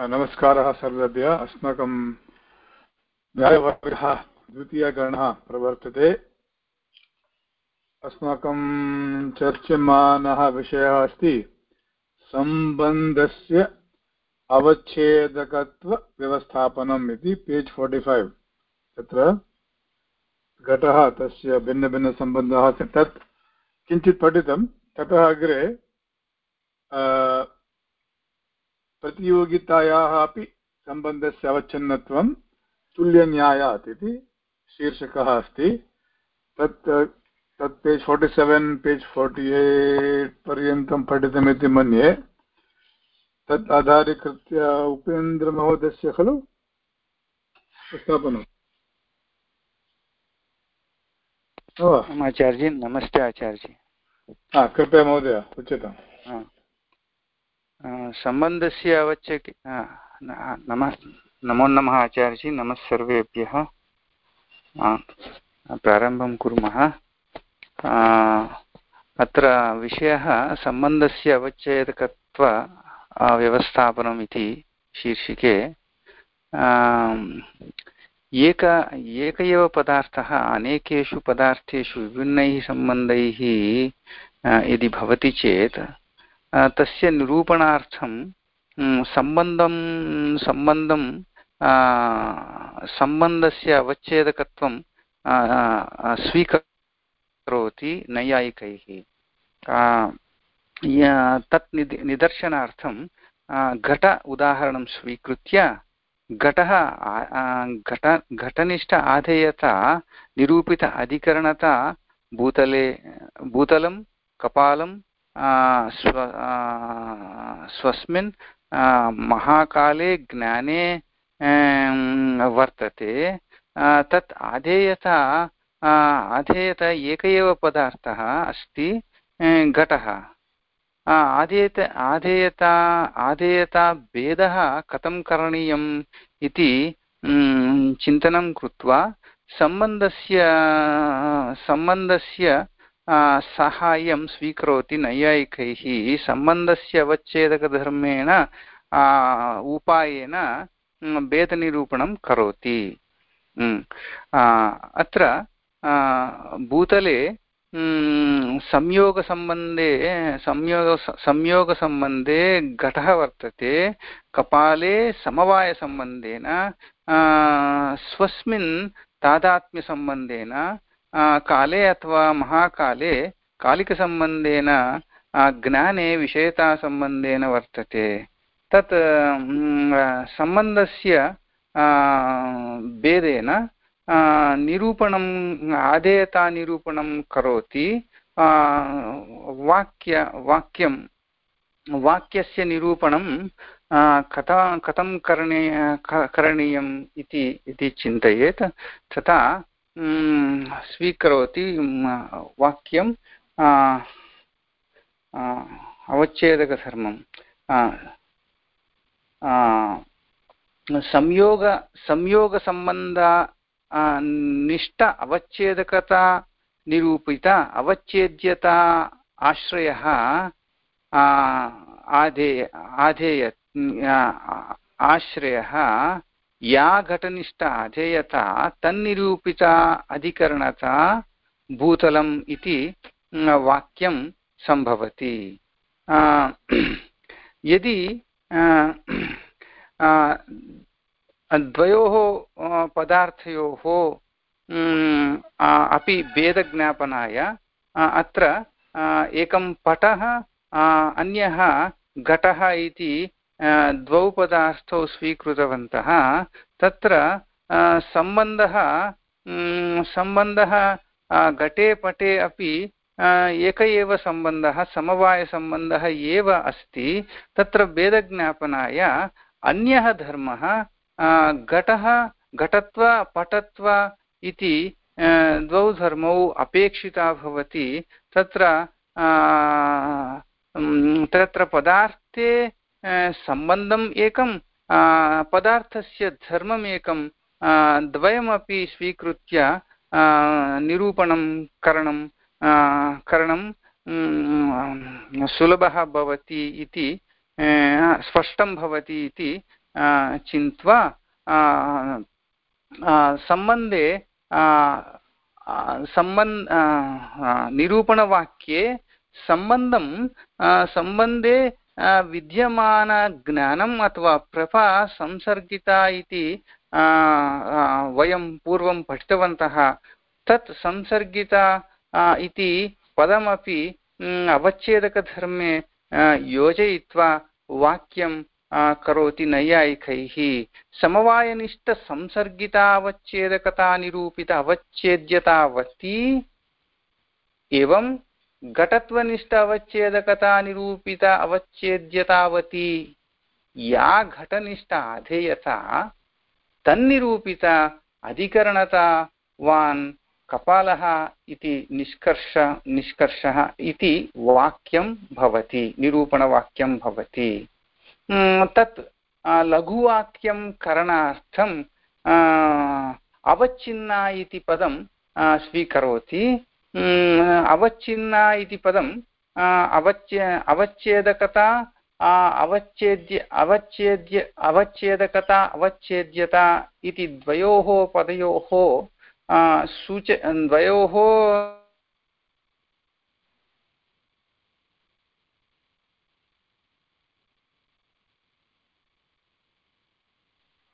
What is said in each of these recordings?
नमस्कारः सर्वेभ्यः। अस्माकं न्यायवर्गः द्वितीयगणः प्रवर्तते। अस्माकं चर्च्यमानः विषयः अस्ति सम्बन्धस्य अवच्छेदकत्वव्यवस्थापनम् इति पेज् फोर्टि फैव् तत्र घटः, तस्य भिन्नभिन्नसम्बन्धः तत् किञ्चित् पठितं। ततः अग्रे प्रतियोगितायाः अपि सम्बन्धस्य अवच्छिन्नत्वं तुल्यन्यायात् इति शीर्षकः अस्ति। तत् तत् page forty seven page forty eight पर्यन्तं पठितमिति मन्ये। तत् आधारीकृत्य उपेन्द्रमहोदयस्य खलु प्रस्थापनम्। आचार्य नमस्ते आचार्य हा कृपया महोदय उच्यताम्। सम्बन्धस्य अवच्छेक नमः, नमो नमः आचार्यजी नमः सर्वेभ्यः प्रारम्भं कुर्मः। अत्र विषयः सम्बन्धस्य अवच्छेदकत्व व्यवस्थापनम् इति शीर्षिके। एक एक एव पदार्थः अनेकेषु पदार्थेषु विभिन्नैः सम्बन्धैः यदि भवति चेत् तस्य निरूपणार्थं सम्बन्धं सम्बन्धं सम्बन्धस्य अवच्छेदकत्वं स्वीकरोति नैयायिकैः। तत् निदर्शनार्थं घट उदाहरणं स्वीकृत्य, घटः घट, घटनिष्ठ आधेयता, निरूपित अधिकरणता, भूतले, भूतलं, कपालं स्व स्वस्मिन् महाकाले ज्ञाने वर्तते। तत् आधेयता आधेयता एक एव पदार्थः अस्ति घटः। आधेयत, आधेयता आधेयता भेदः कथं करणीयम् इति चिन्तनं कृत्वा, सम्बन्धस्य सम्बन्धस्य साहाय्यं स्वीकरोति नैयायिकैः। सम्बन्धस्य अवच्छेदकधर्मेण उपायेन भेदनिरूपणं करोति। अत्र भूतले संयोगसम्बन्धे, संयोग, संयोगसम्बन्धे घटः वर्तते। कपाले समवायसम्बन्धेन स्वस्मिन् तादात्म्यसम्बन्धेन काले अथवा महाकाले कालिकसम्बन्धेन ज्ञाने विषयतासम्बन्धेन वर्तते तत् सम्बन्धस्य भेदेन निरूपणम् आधेयतानिरूपणं करोति वाक्य वाक्यं वाक्यस्य निरूपणं कथा कथं करणीय करणीयम् इति चिन्तयेत् तथा स्वीकरोति वाक्यं अवच्छेदकधर्मं। संयोग संयोगसम्बन्ध निष्ठ अवच्छेदकता निरूपित अवच्छेद्यता आश्रयः आधेय आधेय आश्रयः या घटनिष्ठ अधेयता तन्निरूपिता अधिकरणता भूतलम् इति वाक्यं सम्भवति। यदि द्वयोः पदार्थयोः अपि भेदज्ञापनाय अत्र एकं पटः अन्यः घटः इति द्वौ पदार्थौ स्वीकृतवन्तः, तत्र सम्बन्धः सम्बन्धः घटे पटे अपि एक एव सम्बन्धः, समवायसम्बन्धः एव अस्ति। तत्र भेदज्ञापनाय अन्यः धर्मः घटः, घटत्व, पटत्व इति द्वौ धर्मौ अपेक्षिता भवति। तत्र तत्र पदार्थे सम्बन्धम् एकं पदार्थस्य धर्मम् एकं द्वयमपि स्वीकृत्य निरूपणं करणं करणं सुलभः भवति इति स्पष्टं भवति इति चिन्त्वा सम्बन्धे सम्बन् निरूपणवाक्ये सम्बन्धं सम्बन्धे विद्यमानज्ञानम् अथवा प्रभा संसर्गिता इति वयं पूर्वं पठितवन्तः। तत् संसर्गिता इति पदमपि अवच्छेदकधर्मे योजयित्वा वाक्यं करोति नैयायिकैः। समवायनिष्ठसंसर्गितावच्छेदकतानिरूपित अवच्छेद्यतावती एवं घटत्वनिष्ठ अवच्छेदकतानिरूपित अवच्छेद्यतावती। या घटनिष्ठ अधेयता तन्निरूपित अधिकरणतावान् कपालः इति निष्कर्ष, निष्कर्षः इति वाक्यं भवति, निरूपणवाक्यं भवति। तत् लघुवाक्यं करणार्थं अवच्छिन्ना इति पदं स्वीकरोति। अवच्छिन्ना इति पदम् अवच्य अवच्छेदकता अवच्छेद्य अवच्छेद्य अवच्छेदकता अवच्छेद्यता इति द्वयोः पदयोः सूच द्वयोः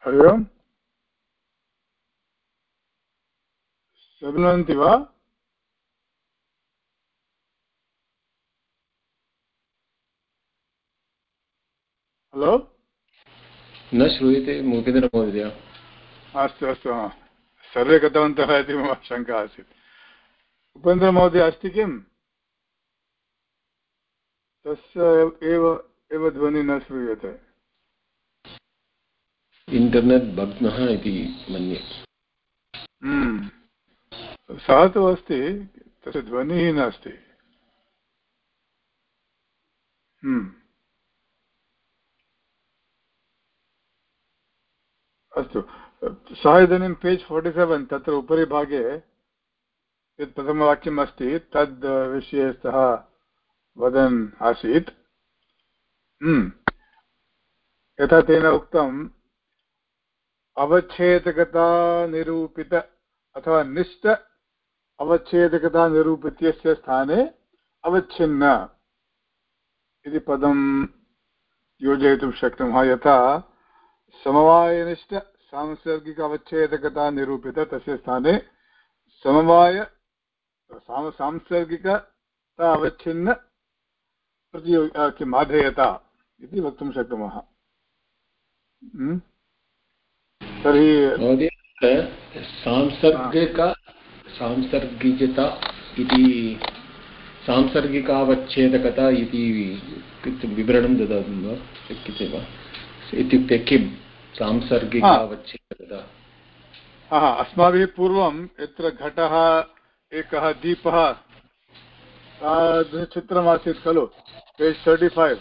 हरि ओम्। शृण्वन्ति वा? हलो न श्रूयते मुपेन्द्रमहोदय अस्तु अस्तु सर्वे गतवन्तः इति मम शङ्का आसीत् उपेन्द्रमहोदय अस्ति किम् तस्य एव एव ध्वनिः न श्रूयते इण्टर्नेट् भग्नः इति मन्ये। सः तु अस्ति तस्य ध्वनिः नास्ति अस्तु। सः इदानीं पेज् फोर्टि सेवेन् तत्र उपरि भागे यत् प्रथमवाक्यम् अस्ति, तद् विषये सः वदन् आसीत्। हम्म। यथा तेन उक्तं अवच्छेदकता निरूपित अथवा निष्ठ अवच्छेदकता निरूपितस्य स्थाने अवच्छिन्न इति पदं योजयितुं शक्नुमः। यथा समवायनिष्ठ सांसर्गिक अवच्छेदकता निरूपित, तस्य स्थाने समवाय सांसर्गिकता अवच्छिन्न प्रतियो किम् आधेयता इति वक्तुं शक्नुमः? तर्हि सांसर्गिक सांसर्गिकता इति सांसर्गिकावच्छेदकता इति विवरणं ददातु वा? शक्यते वा? इत्युक्ते किं? सांसर्गिकावच्छेदकता अस्माभिः पूर्वं यत्र घटः एकः दीपः तादृशचित्रमासीत् खलु page thirty five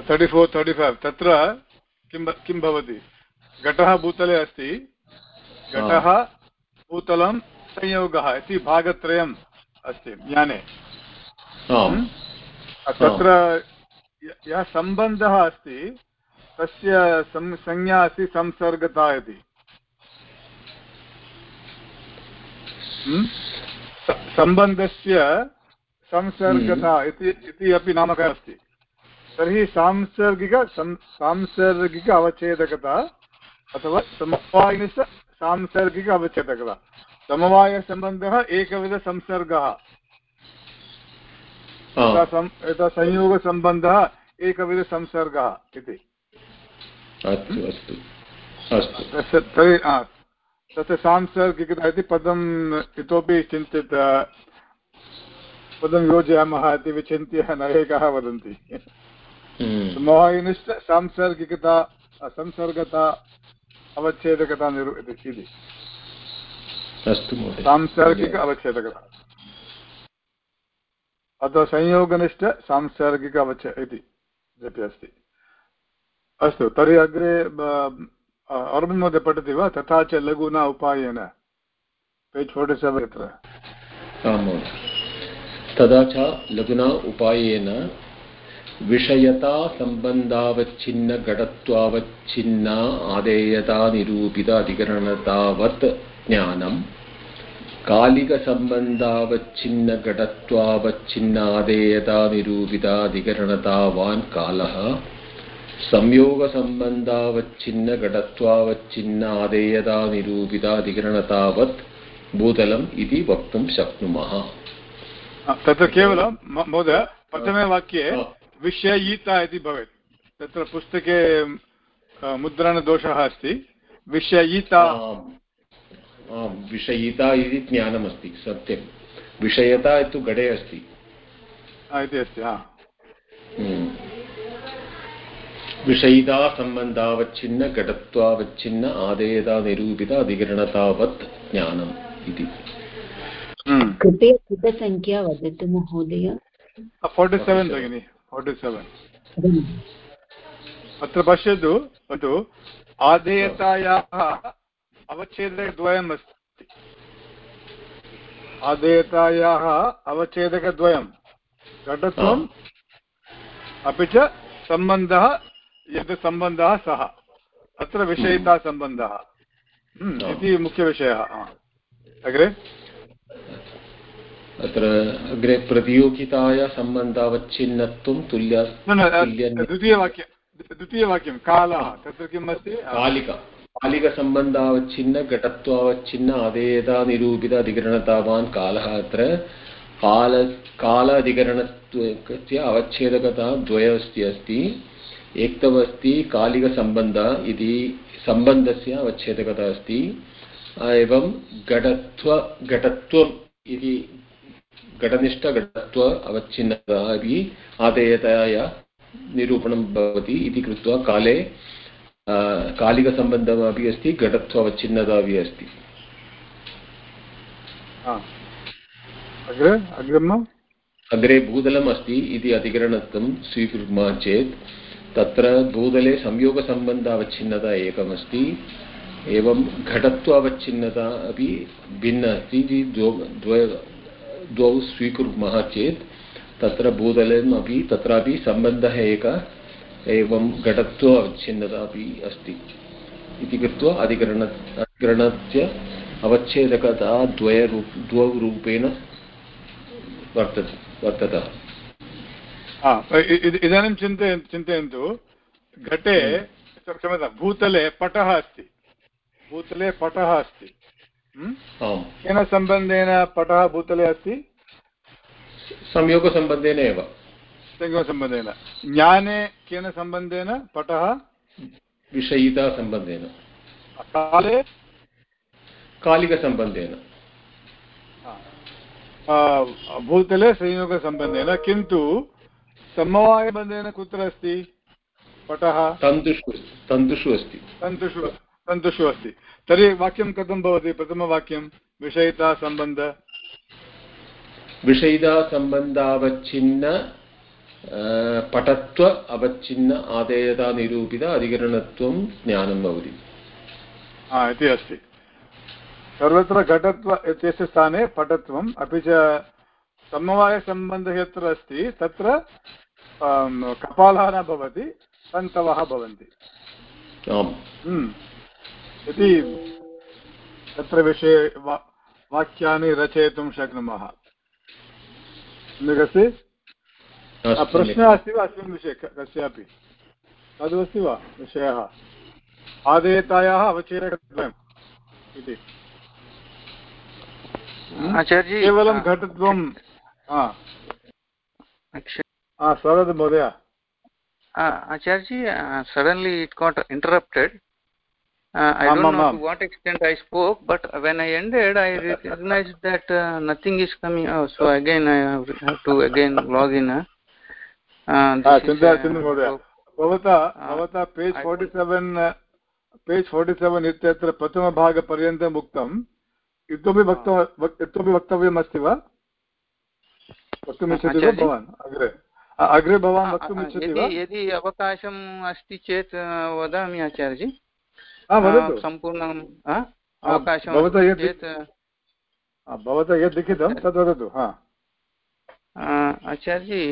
thirty four thirty five तत्र किं किं भवति? घटः भूतले अस्ति घटः भूतलं संयोगः इति भागत्रयम् अस्ति ज्ञाने हम्म? तत्र यः सम्बन्धः अस्ति तस्य संज्ञा अस्ति संसर्गता इति। हम्म? सम्बन्धस्य संसर्गता हम्म। इति अपि नामकः अस्ति। तर्हि सांसर्गिक सांसर्गिक अवच्छेदकता अथवा समवायिनस्य सांसर्गिक अवच्छेदकता। समवायसम्बन्धः एकविधसंसर्गः यथा संयोगसम्बन्धः एकविधसंसर्गः इति। तर्हि तस्य सांसर्गिकता इति पदम् इतोपि किञ्चित् पदं योजयामः इति विचिन्त्य नैकाः वदन्ति। हम्म। मोहिनिश्च सांसर्गिकता संसर्गता अवच्छेदकता निरु इति सांसर्गिक अवच्छेदकता। अथवा संयोगनिष्ठ सांसर्गिक अवच्छ इति। इति अस्ति। अस्तु, तर्हि अग्रे अरविन्द् महोदय पठति वा? तथा च लघुना उपायेन। पेज् फोर्टि सेवेन् तत्र तथा च लघुना उपायेन विषयता सम्बन्धावच्छिन्न आदेयता अधिकरणतावत् ज्ञानम् कालिकसम्बन्धावच्छिन्न घटत्वावच्छिन्न आदेयता निरूपिताधिकरणतावान् कालः। संयोगसम्बन्धावच्छिन्न घटत्वावच्छिन्न आदेयता निरूपिताधिकरणतावत् भूतलम् इति वक्तुं शक्नुमः। तत्र केवलं महोदय प्रथमे वाक्ये विषयीता इति भवेत्। तत्र पुस्तके मुद्रणदोषः अस्ति। विषयीता विषयिता इति ज्ञानमस्ति सत्यं विषयता तु घटे अस्ति इति अस्ति हम्म। विषयिता सम्बन्धावच्छिन्न घटत्वावच्छिन्न आदेयता निरूपित अधिकरणतावत् ज्ञानम् इति हम्म। कृपया पुटसङ्ख्या वदतु महोदय फोर्टि सेवेन् भगिनि फोर्टि सेवेन् अत्र पश्यतु आदेयतायाः अवच्छेदकद्वयम् अस्ति आदेयतायाः अवच्छेदकद्वयं। घटत्वम् अपि च सम्बन्धः यद् सम्बन्धः सः। अत्र विषयितासम्बन्धः हम्म, इति मुख्यविषयः अग्रे? अत्र अग्रे प्रतियोगिताय सम्बन्धावच्छिन्नत्वं तुल्य द्वितीयवाक्यं द्वितीयवाक्यं कालः। तत्र किम् अस्ति कालिका। कालिकसम्बन्धावच्छिन्न घटत्वावच्छिन्न अधेयता निरूपित अधिकरणतावान् कालः अत्र काल काल अधिकरणत्वस्य अवच्छेदकता द्वयमस्ति अस्ति। एकतमस्ति कालिकसम्बन्धः इति सम्बन्धस्य अवच्छेदकता अस्ति। एवं घटत्व, घटत्वम् इति घटनिष्ठघटत्व अवच्छिन्नता अपि आदेयताया निरूपणं भवति इति कृत्वा काले कालिकसम्बन्धमपि अस्ति घटत्वावच्छिन्नता अपि अस्ति अग्रे भूतलम् अस्ति इति अधिकरणत्वं स्वीकुर्मः चेत् तत्र भूतले संयोगसम्बन्धावच्छिन्नता एकमस्ति एवं घटत्वावच्छिन्नता अपि भिन्ना अस्ति इति द्वौ स्वीकुर्मः चेत् तत्र भूतलम् अपि तत्रापि सम्बन्धः एकः एवं घटत्व अवच्छिन्नता अपि अस्ति इति कृत्वा अधिकरण अधिकरणस्य अवच्छेदकता द्वयरूप द्वौ रूपेण वर्तते। वर्ततः इदानीं चिन्तय चिन्तयन्तु घटे क्षम्यतां भूतले पटः अस्ति। भूतले पटः अस्ति। केन सम्बन्धेन पटः भूतले अस्ति? संयोगसम्बन्धेन एव। संयोगसम्बन्धेन ज्ञाने केन सम्बन्धेन? पटः? विषयितासम्बन्धेन काले कालिकसम्बन्धेन भूतले संयोगसम्बन्धेन। किन्तु समवायबन्धेन कुत्र अस्ति? पटः? तन्तुषु तन्तुषु अस्ति। तन्तुषु तन्तुषु अस्ति। तर्हि वाक्यं कथं भवति? प्रथमवाक्यं विषयितासम्बन्ध विषयितासम्बन्धावच्छिन्न पटत्व अवच्छिन्न आदेयता निरूपित अधिकरणत्वं ज्ञानं भवति। इति अस्ति। सर्वत्र घटत्व इत्यस्य स्थाने पटत्वम् अपि च समवायसम्बन्धः यत्र अस्ति तत्र कपालः न भवति तन्तवः भवन्ति। हम्म। इति तत्र विषये वा वाक्यानि रचयितुं शक्नुमः। सम्यक् अस्ति प्रश्नः अस्ति वा अस्मिन् विषये कस्यापि तदस्ति वा विषयः आदेयतायाः अवचेरकद्वयम् इति केवलं घटत्वं स्वागतं महोदय uh. Uh, I don't know to what extent I spoke, but when I ended, I recognized that uh, nothing is coming out. So again, I have to again log in. Uh. महोदय भवता भवता page forty seven page forty seven इत्यत्र प्रथमभागपर्यन्तम् उक्तम् इतोपि वक्त इतोपि वक्तव्यम् अस्ति वा वा भवान् अग्रे अग्रे भवान् वा यदि अवकाशम् अस्ति चेत् वदामि आचार्यजी सम्पूर्णं अवकाशं भवता यद् लिखितं तद् वदतु आचार्यजी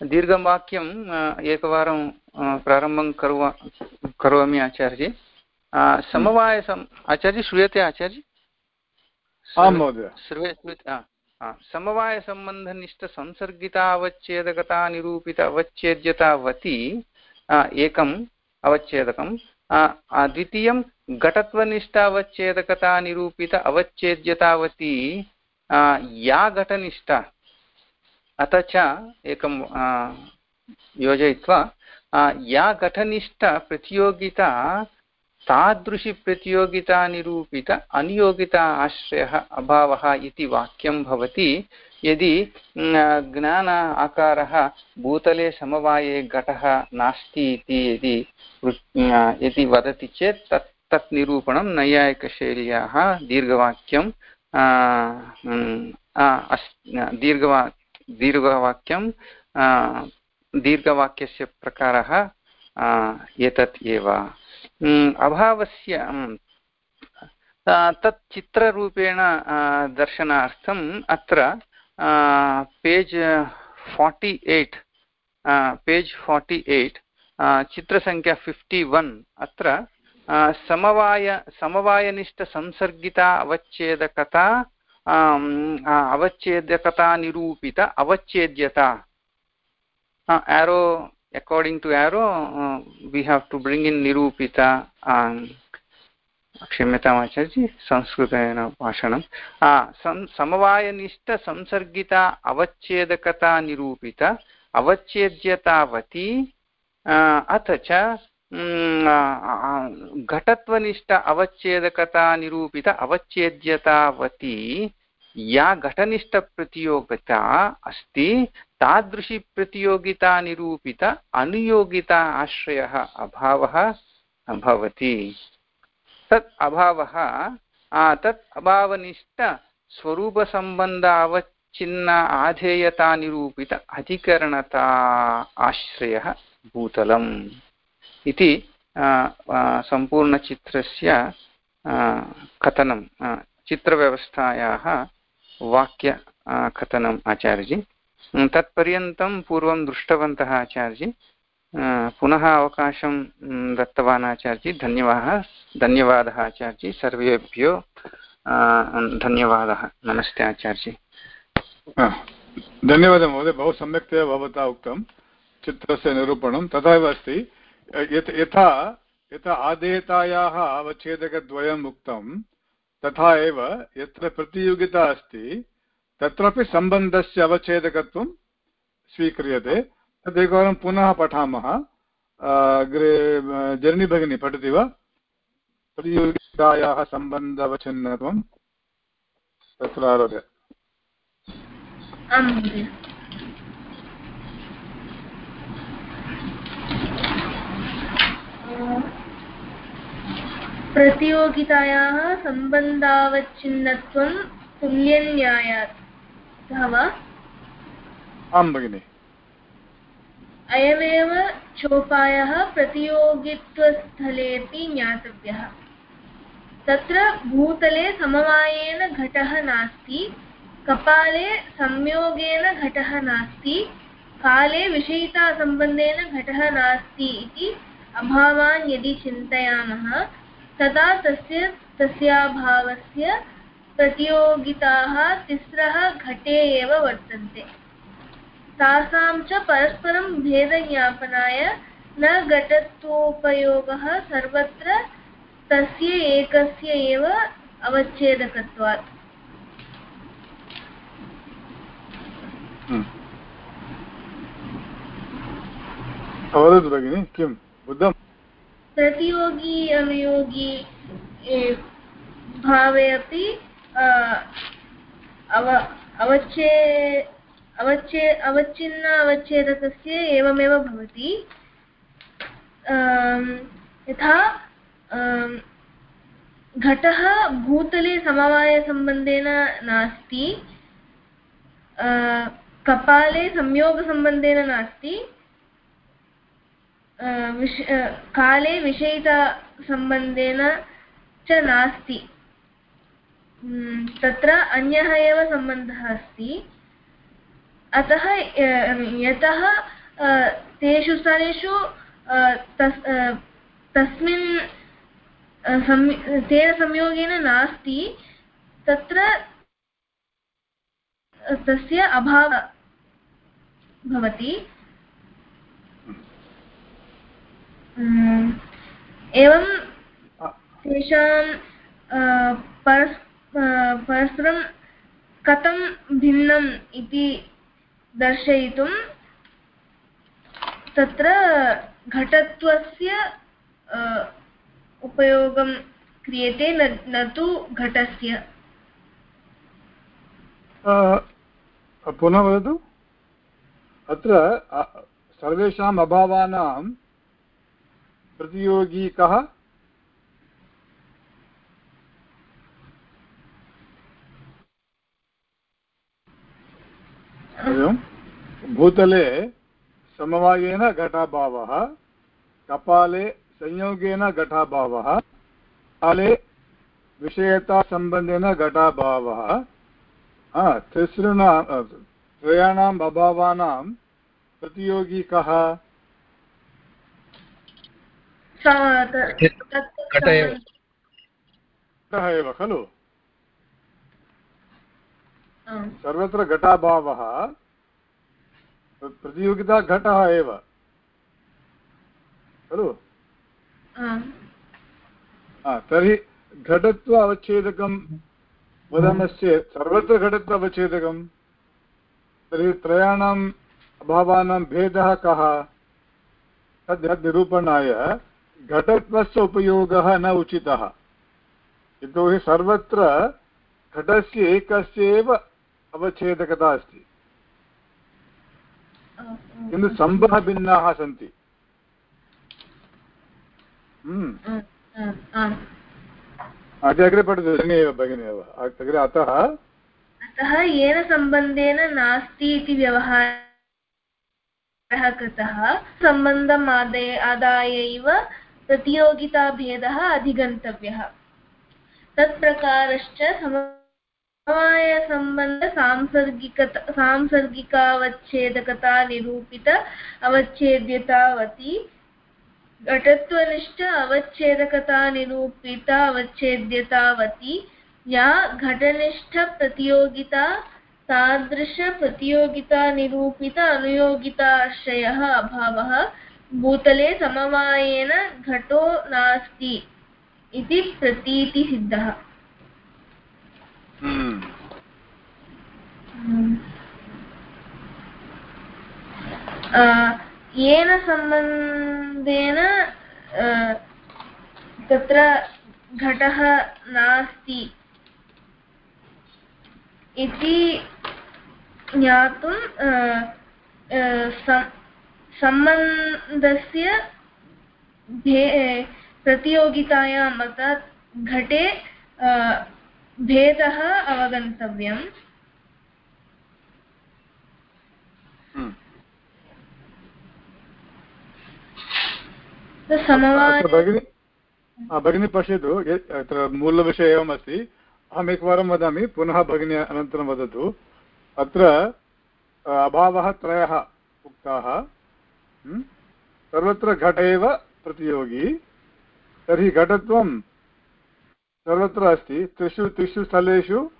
दीर्घवाक्यम् एकवारं प्रारम्भं करोव करोमि आचार्य समवायसम् आचार्य श्रूयते आचार्य आं महोदय। सर्वे श्रूयते समवायसम्बन्धनिष्ठसंसर्गितावच्छेदकता निरूपित अवच्छेद्यतावती एकम् अवच्छेदकं द्वितीयं घटत्वनिष्ठ अवच्छेदकता अवच्छेद्यतावती या घटनिष्ठा। अथ च एकं योजयित्वा या घटनिष्ठप्रतियोगिता तादृशी प्रतियोगितानिरूपित अनियोगिता आश्रयः अभावः इति वाक्यं भवति। यदि ज्ञान आकारः भूतले समवाये घटः नास्ति इति यदि यदि वदति चेत् तत् तत् निरूपणं नैयायिकशैल्याः दीर्घवाक्यं दीर्घवा दीर्घवाक्यं दीर्घवाक्यस्य प्रकारः एतत् एव। अभावस्य तत् चित्ररूपेण दर्शनार्थम् अत्र page forty eight page forty eight चित्रसङ्ख्या fifty one, अत्र समवाय, समवायनिष्ठसंसर्गिता अवच्छेदकता अवच्छेद्यकतानिरूपित अवच्छेद्यता। Arrow according to arrow uh, we have to bring in क्षम्यताम् आचार्य संस्कृतेन भाषणं समवायनिष्ठसंसर्गिता अवच्छेदकता निरूपित अवच्छेद्यतावती अथ च घटत्वनिष्ठ अवच्छेदकता निरूपित अवच्छेद्यतावती या घटनिष्ठप्रतियोगिता अस्ति, तादृशी प्रतियोगिता निरूपित अनुयोगिता आश्रयः अभावः भवति। तत् अभावः तत् अभावनिष्ठ स्वरूपसम्बन्धावच्छिन्न आधेयतानिरूपित अधिकरणता आश्रयः भूतलम्। इति सम्पूर्णचित्रस्य कथनं चित्रव्यवस्थायाः वाक्य कथनम् आचार्यजी। तत्पर्यन्तं पूर्वं दृष्टवन्तः आचार्यजी। पुनः अवकाशं दत्तवान् आचार्यजी। धन्यवादः धन्यवादः आचार्यजी। सर्वेभ्यो धन्यवादः। नमस्ते आचार्यजी। धन्यवादः महोदय। बहु सम्यक्तया भवता उक्तं। चित्रस्य निरूपणं तथैव अस्ति। यथा यथा आदेयतायाः अवच्छेदकद्वयम् उक्तं, तथा एव यत्र प्रतियोगिता अस्ति, तत्रापि सम्बन्धस्य अवच्छेदकत्वं स्वीक्रियते। तदेकवारं पुनः पठामः। अग्रे जर्नि भगिनी, पठति वा? प्रतियोगितायाः सम्बन्धवच्छिन्नत्वं तत्र आरभ्य प्रतियोगितायाः सम्बन्धावच्छिन्नत्वं तुल्यन्यायात् वा आं भगिनि अयमेव चोपायः प्रतियोगित्वस्थलेपि ज्ञातव्यः तत्र भूतले समवायेन घटः नास्ति कपाले संयोगेन घटः नास्ति काले विषयितासम्बन्धेन घटः नास्ति इति अभावान् यदि चिन्तयामः तदा तस्य तस्याभावस्य प्रतियोगिताः तिस्रः घटे एव वर्तन्ते। तासां च परस्परं भेदज्ञापनाय न घटत्वोपयोगः सर्वत्र तस्य एकस्य एव अवच्छेदकत्वात्। हम्म। वदतु भगिनि, किं? बुद्धं प्रतियोगी अवयोगी भावे अपि अव, अवच्छे अवच्छे, अवच्छिन्न, अवच्छेदकस्य एवमेव भवति। यथा घटः भूतले समवायसम्बन्धेन नास्ति कपाले संयोगसम्बन्धेन नास्ति विष काले विषयितासम्बन्धेन च नास्ति। तत्र अन्यः एव सम्बन्धः अस्ति। अतः यतः तेषु स्थलेषु तस्मिन् तेन संयोगेन नास्ति। तत्र तस्य अभावः भवति। एवं तेषां परस् परस्परं कथं भिन्नम् इति दर्शयितुं तत्र घटत्वस्य उपयोगं क्रियते न तु घटस्य। पुनः वदतु? अत्र सर्वेषाम् अभावानां प्रतियोगी कः? भूतले समवायेन घटाभावः, कपाले संयोगेन घटाभावः, काले विषयतासम्बन्धेन घटाभावः। तिसृणां त्रयाणाम् अभावानां प्रतियोगी कः? एव खलु? सर्वत्र घटाभावः प्रतियोगिता घटः एव। खलु? तर्हि घटत्व अवच्छेदकं वदामश्चेत् सर्वत्र घटत्व अवच्छेदकं? तर्हि त्रयाणाम् अभावानां भेदः कः? तद् निरूपणाय घटत्वस्य उपयोगः न उचितः। यतोहि सर्वत्र घटस्य एकस्य एव अवच्छेदकता अस्ति। किन्तु सम्भः भिन्नाः सन्ति। हम्म। अग्रे पठतु एव, भगिनि एव। अग्रे अतः अतः येन सम्बन्धेन नास्ति इति व्यवहारः कृतः। सम्बन्धम् आदाय आदायैव प्रतियोगिताभेदः अधिगन्तव्यः। तत्प्रकारश्च समवायसम्बन्धसांसर्गिकता सांसर्गिकावच्छेदकता अवच्छेद्यतावती, घटत्वनिष्ठ अवच्छेदकता निरूपित अवच्छेद्यतावती, या घटनिष्ठप्रतियोगिता तादृशप्रतियोगितानिरूपित अनुयोगिताश्रयः अभावः। भूतले समवायेन घटो नास्ति इति प्रतीतिसिद्धः हम्म। येन सम्बन्धेन तत्र घटः नास्ति इति ज्ञातुं सम्बन्धस्य भे प्रतियोगितायाम् अर्थात् घटे भेदः अवगन्तव्यम्। हम्म। भगिनी पश्यतु अत्र मूलविषयः एवमस्ति अहम् एकवारं वदामि पुनः भगिनी अनन्तरं वदतु। अत्र अभावः त्रयः उक्ताः। सर्वत्र घट एव प्रतियोगी। तर्हि घटत्वं सर्वत्र अस्ति। त्रिषु त्रिषु स्थलेषु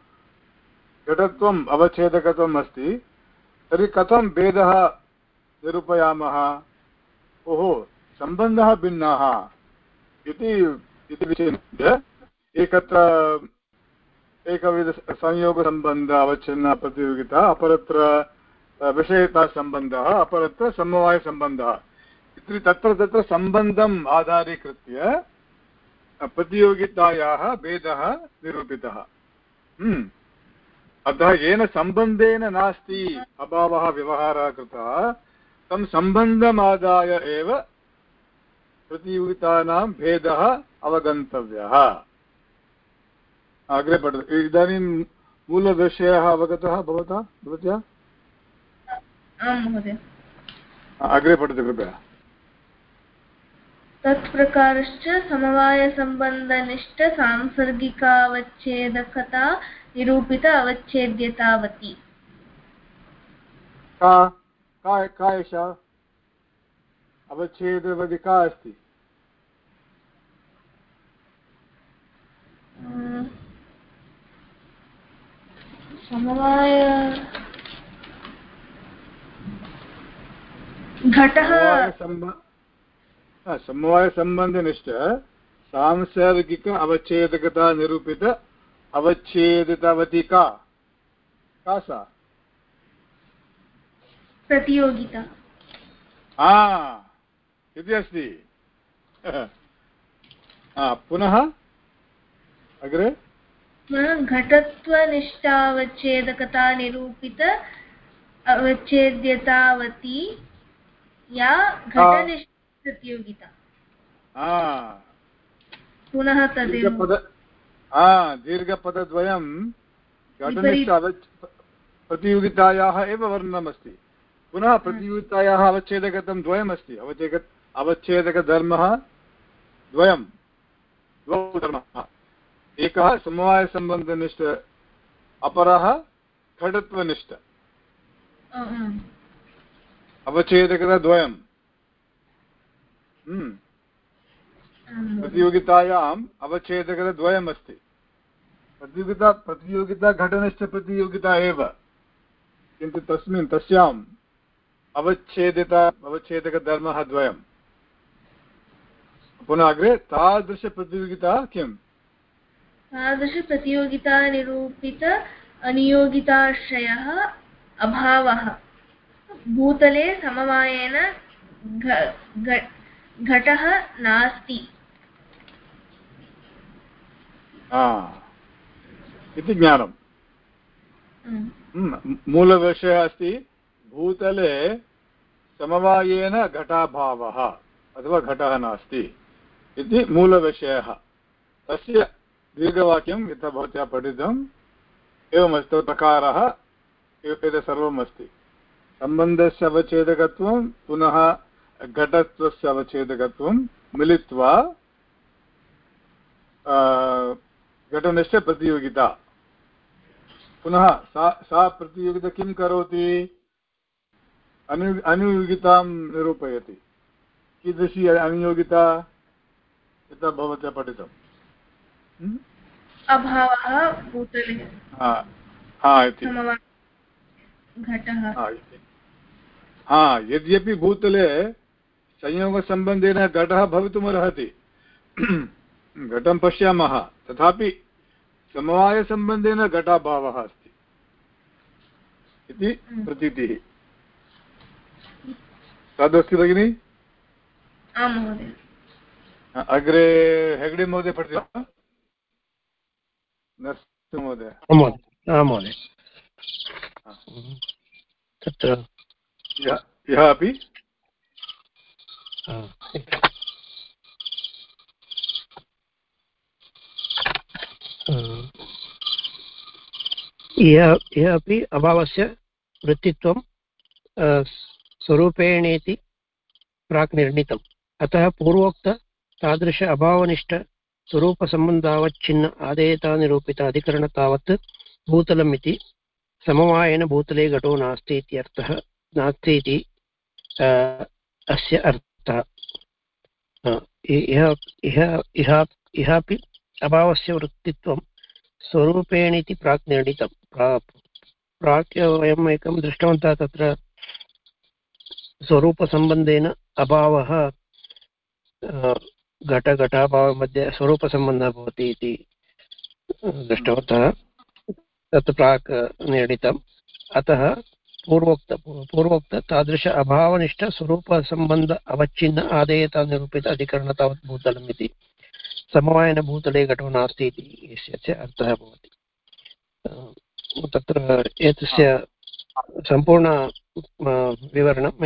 घटत्वम् अवच्छेदकत्वम् अस्ति। तर्हि कथं भेदः निरूपयामः? ओहो, सम्बन्धः भिन्नाः। इति विषये एकत्र एकविधसंयोगसम्बन्ध अवच्छिन्न प्रतियोगिता अपरत्र विषयतासम्बन्धः अपरत्र समवायसम्बन्धः इति तत्र तत्र सम्बन्धम् आधारीकृत्य प्रतियोगितायाः भेदः निरूपितः हम्म। अतः येन सम्बन्धेन नास्ति अभावः व्यवहारः कृतः तं सम्बन्धमादाय एव प्रतियोगितानां भेदः अवगन्तव्यः अग्रे पठतु इदानीं मूलविषयः अवगतः भवता भवत्या अग्रे पठतु कृपया। तत्प्रकारश्च समवायसम्बन्धनिष्ठ सांसर्गिकावच्छेदकता निरूपित अवच्छेद्यतावती का? का का एषा? अवच्छेदवदि का अस्ति? समवाय घटः समवायसम्बन्धनिष्ठ सांसर्गिक अवच्छेदकता निरूपित अवच्छेदितवती का का सा? प्रतियोगिता। हा इति अस्ति? पुनः? अग्रे? घटत्वनिष्ठावच्छेदकता निरूपित अवच्छेद्यतावती या घटनिष्ठ प्रतियोगिता। पुनः तदेव। दीर्घपदद्वयं घटनिष्ठ प्रतियोगितायाः एव वर्णनमस्ति। पुनः प्रतियोगितायाः अवच्छेदकतं द्वयमस्ति। अवच्छेद अवच्छेदकधर्मः द्वयं। द्वौ धर्मः। एकः समवायसम्बन्धनिष्ठ अपरः घटत्वनिष्ठ अवच्छेदकद्वयं हम्म। प्रतियोगितायाम् अवच्छेदकद्वयम् अस्ति प्रतियोगिता प्रतियोगिता घटनश्च प्रतियोगिता एव। किन्तु तस्मिन् तस्याम् अवच्छेदिता अवच्छेदकधर्मः द्वयम्। पुनः अग्रे तादृशप्रतियोगिता किम्? तादृशप्रतियोगिता निरूपित अनियोगिताश्रयः अभावः। भूतले समवायेन घटः नास्ति। इति ज्ञानम् मूलविषयः अस्ति भूतले समवायेन घटाभावः अथवा घटः नास्ति इति मूलविषयः। तस्य दीर्घवाक्यं यथा भवत्या पठितम् एवमस्ति प्रकारः एतत् सर्वम् अस्ति सम्बन्धस्य अवच्छेदकत्वं पुनः घटत्वस्य अवच्छेदकत्वं मिलित्वा घटनस्य प्रतियोगिता। पुनः सा सा प्रतियोगिता किं करोति? अनु अनुयोगितां निरूपयति। कीदृशी अनुयोगिता? यथा भवत्या पठितम्? अभावः भूतले। हा इति। हा यद्यपि भूतले संयोगसम्बन्धेन घटः भवितुमर्हति घटं पश्यामः तथापि समवायसम्बन्धेन घटाभावः अस्ति इति प्रतीतिः। तदस्ति भगिनि? अग्रे हेगडे महोदय पठति वा? महोदय। तत्र यः अपि यः अपि अभावस्य वृत्तित्वं स्वरूपेणेति प्राक् निर्णीतम्। अतः पूर्वोक्त तादृश अभावनिष्ठ स्वरूपसम्बन्धावच्छिन्न आदेयतानिरूपित अधिकरण तावत् भूतलम् इति समवायेन भूतले घटो नास्ति इत्यर्थः। नास्ति इति अस्य अर्थः। इह इह इह, इहापि अभावस्य वृत्तित्वं स्वरूपेणीति प्राक् निर्णीतं। प्राक् वयम् एकं दृष्टवन्तः तत्र स्वरूपसम्बन्धेन अभावः घटघटाभावमध्ये स्वरूपसम्बन्धः भवति इति दृष्टवन्तः। तत् प्राक् निर्णीतम्। अतः पूर्वोक्त पूर्वोक्त तादृश अभावनिष्ठस्वरूपसम्बन्ध अवच्छिन्न आदेयता निरूपित अधिकरण तावत् भूतलम् इति। समवायेन भूतले घटो नास्ति इति यस्य अर्थः भवति। तत्र एतस्य सम्पूर्ण विवरणम्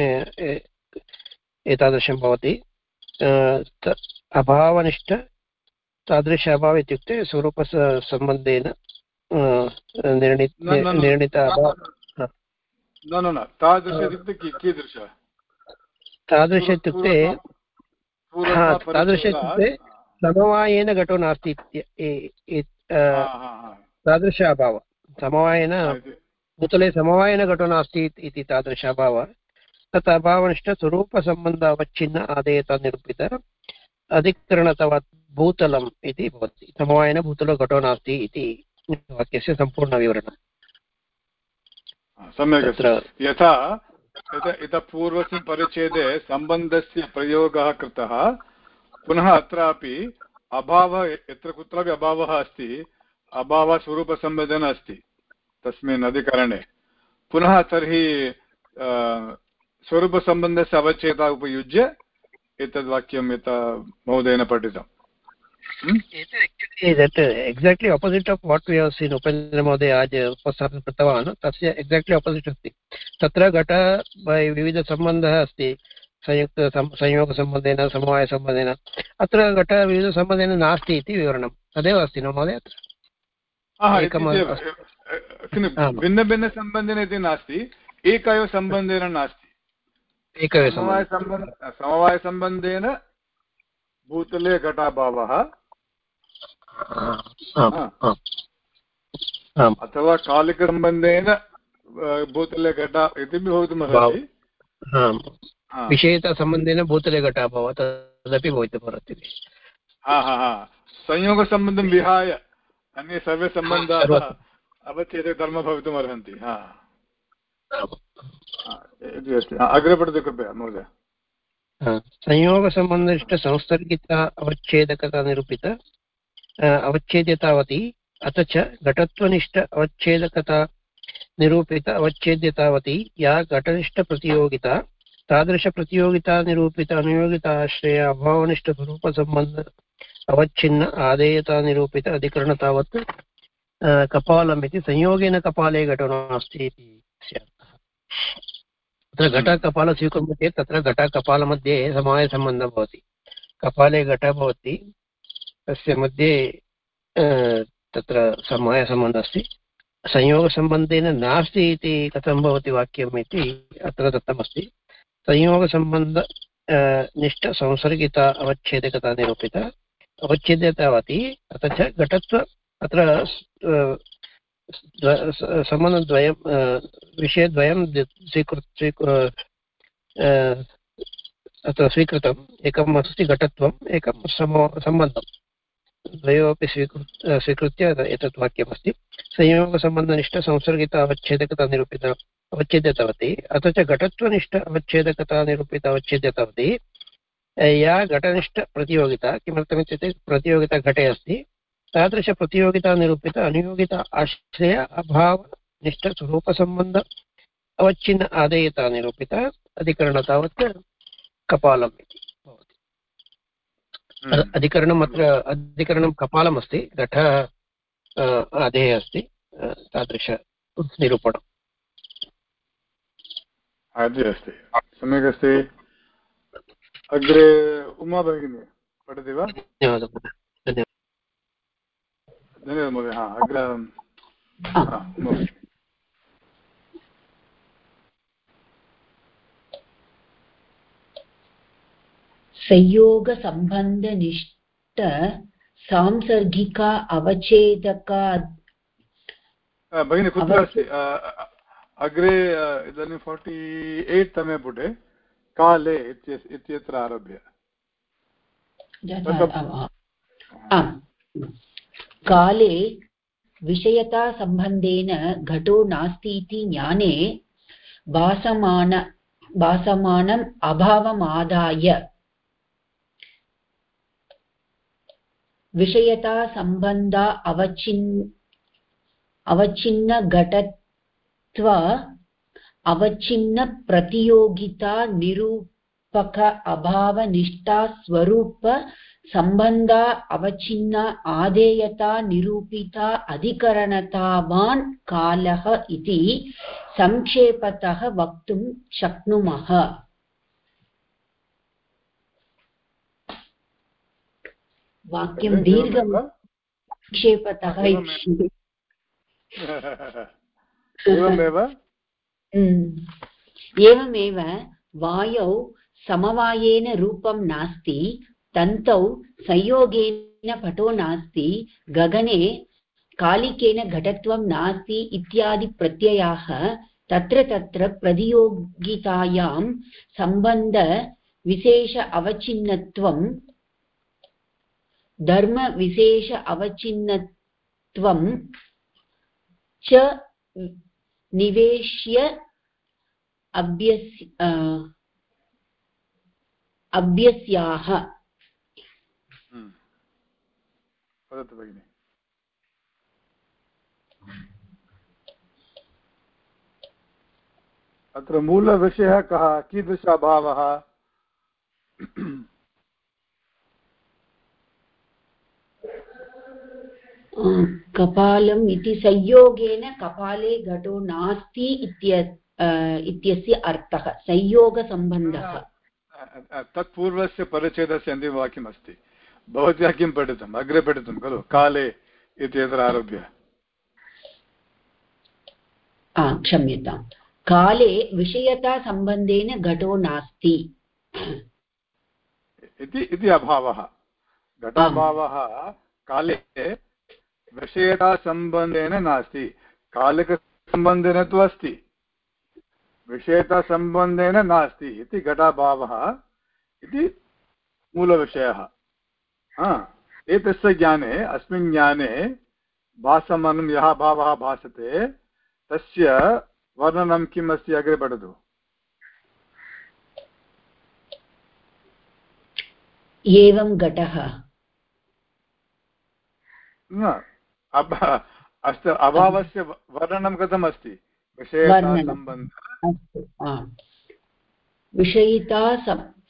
एतादृशं भवति। अभावनिष्ठ तादृश अभाव इत्युक्ते स्वरूपसम्बन्धेन निर्णित अभाव न न न तादृश इत्युक्ते कीदृश तादृश इत्युक्ते तादृश इत्युक्ते समवायेन घटो नास्ति तादृश अभावः समवायेन भूतले समवायनघटो नास्ति इति तादृश अभावः तत् अभावनिष्ठ स्वरूपसम्बन्ध अवच्छिन्न आदेयता निरूपित अधिकरणतवत् भूतलम् इति भवति समवायेन भूतलघटो नास्ति इति वाक्यस्य सम्पूर्णविवरणम् सम्यक् अस्ति। यथा इतः पूर्वस्मिन् परिच्छेदे सम्बन्धस्य प्रयोगः कृतः पुनः अत्रापि अभावः यत्र कुत्रापि अभावः अस्ति अभावः स्वरूपसम्बन्धेन अस्ति तस्मिन् अधिकरणे। पुनः तर्हि स्वरूपसम्बन्धस्य अवच्छेदः उपयुज्य एतद् वाक्यं यथा महोदयेन पठितम्। That exactly opposite of what we have seen Upendra महोदय आज उपस्थापनं कृतवान् तस्य एक्साक्ट्लि आपोसिट् अस्ति तत्र घट विविधसम्बन्धः अस्ति संयुक्त संयोगसम्बन्धेन समवायसम्बन्धेन अत्र घट विविधसम्बन्धेन नास्ति इति विवरणं तदेव अस्ति न महोदय अत्र? भिन्नभिन्नसम्बन्धेन इति नास्ति एक एव सम्बन्धेन नास्ति एक एव समवायसम्बन्धेन भूतले घटाभावः अथवा कालिकसम्बन्धेन भूतले घट इति भवितुमर्हति विषयतासम्बन्धेन भूतले घटाभावः तदपि भवितुमर्हति संयोगसम्बन्धं विहाय अन्ये सर्वे सम्बन्धाः अवच्छेदे धर्म भवितुमर्हन्ति इति अस्ति। अग्रे पठतु कृपया महोदय। संयोगसम्बन्धिष्टसंसर्गिता अवच्छेदकता निरूपित। अवच्छेद्यतावती अथ च घटत्वनिष्ठ अवच्छेदकता निरूपित अवच्छेद्यतावती या घटनिष्ठप्रतियोगिता तादृशप्रतियोगिता निरूपित अनुयोगिताश्रय अभावनिष्ठस्वरूपसम्बन्ध अवच्छिन्न आदेयता निरूपित अधिकरण तावत् कपालम् इति संयोगेन कपाले घटो नास्ति इति तत्र घटकपाल स्वीकुर्मः चेत् तत्र घटकपालमध्ये समवायसम्बन्धः भवति। कपाले घट भवति। तस्य मध्ये तत्र समवायसम्बन्धः अस्ति। संयोगसम्बन्धेन नास्ति इति कथं भवति वाक्यम् इति अत्र दत्तमस्ति। संयोगसम्बन्ध निष्ठसंसर्गिता अवच्छेदकता निरूपिता। अवच्छेद्यतावती अथ च घटत्व, अत्र सम्बन्धद्वयं विषयद्वयं स्वीकृ अत्र स्वीकृतम्। एकम् अस्ति घटत्वम्, एकं समो द्वयोपि स्वीकृ स्वीकृत्य एतत् वाक्यमस्ति। संयोगसम्बन्धनिष्ठ, संसर्गिता, अवच्छेदकता निरूपित अवच्छेद्यतवती अथ च घटत्वनिष्ठ, अवच्छेदकता निरूपित अवच्छेद्यतवती या घटनिष्ठप्रतियोगिता किमर्थमित्युक्ते प्रतियोगिता घटे अस्ति। तादृशप्रतियोगिता निरूपित, अनुयोगिता आश्रय अभावनिष्ठस्वरूपसम्बन्ध अवच्छिन्न आदेयता निरूपित, अधिकरण तावत् कपालम् इति। अधिकरणम् अत्र अधिकरणं कपालमस्ति घट आदेः अस्ति तादृश निरूपणम् आदि अस्ति। सम्यक् अस्ति। अग्रे उमा भगिनी पठति वा? धन्यवादः धन्यवादः। महोदय। हा अग्रे संयोगसम्बन्धनिष्ठ सांसर्गिका अवच्छेदका भगिनि कुत्र अस्ति? अग्रे इदानीं फोर्टि एय्ट् तमे पुटे काले इत्यत्र आरभ्य। काले विषयतासम्बन्धेन घटो नास्ति इति ज्ञाने भासमान भासमानम् अभावमादाय। विषयतासम्बन्ध अवचिन् अवच्छिन्नघटत्व, अवच्छिन्नप्रतियोगिता, निरूपक अभावनिष्ठा स्वरूप सम्बन्धा आदेयता निरूपिता अधिकरणतावान् कालः इति संक्षेपतः वक्तुं शक्नुमः। वाक्यं दीर्घं संक्षेपतः एवमेव? एवमेव वायौ समवायेन रूपं नास्ति तन्तौ संयोगेन पटो नास्ति गगने कालिकेन घटत्वं नास्ति इत्यादि प्रत्ययाः तत्र तत्र प्रतियोगितायां सम्बन्धविशेष अवचिन्नत्वं धर्मविशेष अवचिन्नत्वं च निवेश्य अभ्यस् अभ्यस्याः। अत्र मूलविषयः कः कीदृश अभावः कपालम् इति संयोगेन कपाले घटो नास्ति इत्यस्य अर्थः संयोगसम्बन्धः। तत्पूर्वस्य परिच्छेदस्य अन्तिमवाक्यमस्ति। भवत्या किं पठितम्? अग्रे पठितं खलु? काले इत्यत्र आरभ्य। क्षम्यताम् काले विषयतासम्बन्धेन घटो नास्ति। इति अभावः। घटाभावः काले विषयतासम्बन्धेन नास्ति कालिकसम्बन्धेन तु अस्ति। विषयतासम्बन्धेन नास्ति इति घटाभावः इति मूलविषयः। एतस्य ज्ञाने अस्मिन् ज्ञाने भासमानं यः भावः भासते तस्य वर्णनं किम् अस्ति अग्रे पठतु। एवं घटः। अस्त अभावस्य वर्णनं कथम् अस्ति विषयता विषयिता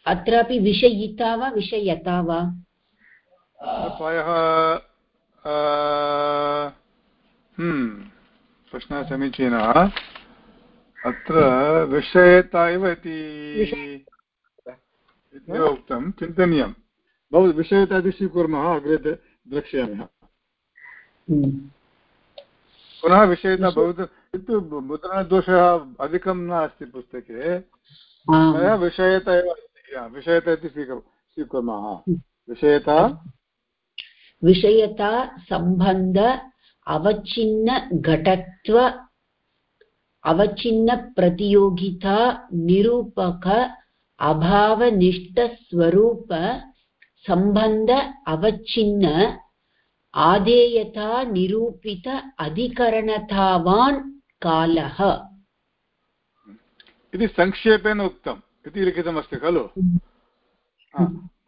अत्रापि विषयिता वा विषयता वा? प्रायः हम्म, प्रश्नः समीचीनः। अत्र विषयता एव इति उक्तं चिन्तनीयं। बहु विषयता इति स्वीकुर्मः अग्रे द्रक्ष्यामः। पुनः विषयता बहु किन्तु मुद्रणदोषः अधिकं नास्ति पुस्तके। मया विषयता एव विषयता इति स्वीकुर्मः। विषयता? विषयता सम्बन्ध अवच्छिन्न घटत्व अवच्छिन्नप्रतियोगिता निरूपक अभावनिष्ठस्वरूप सम्बन्ध अवच्छिन्न आदेयता निरूपित अधिकरणतावान् कालः इति संक्षेपेण उक्तम् इति लिखितमस्ति खलु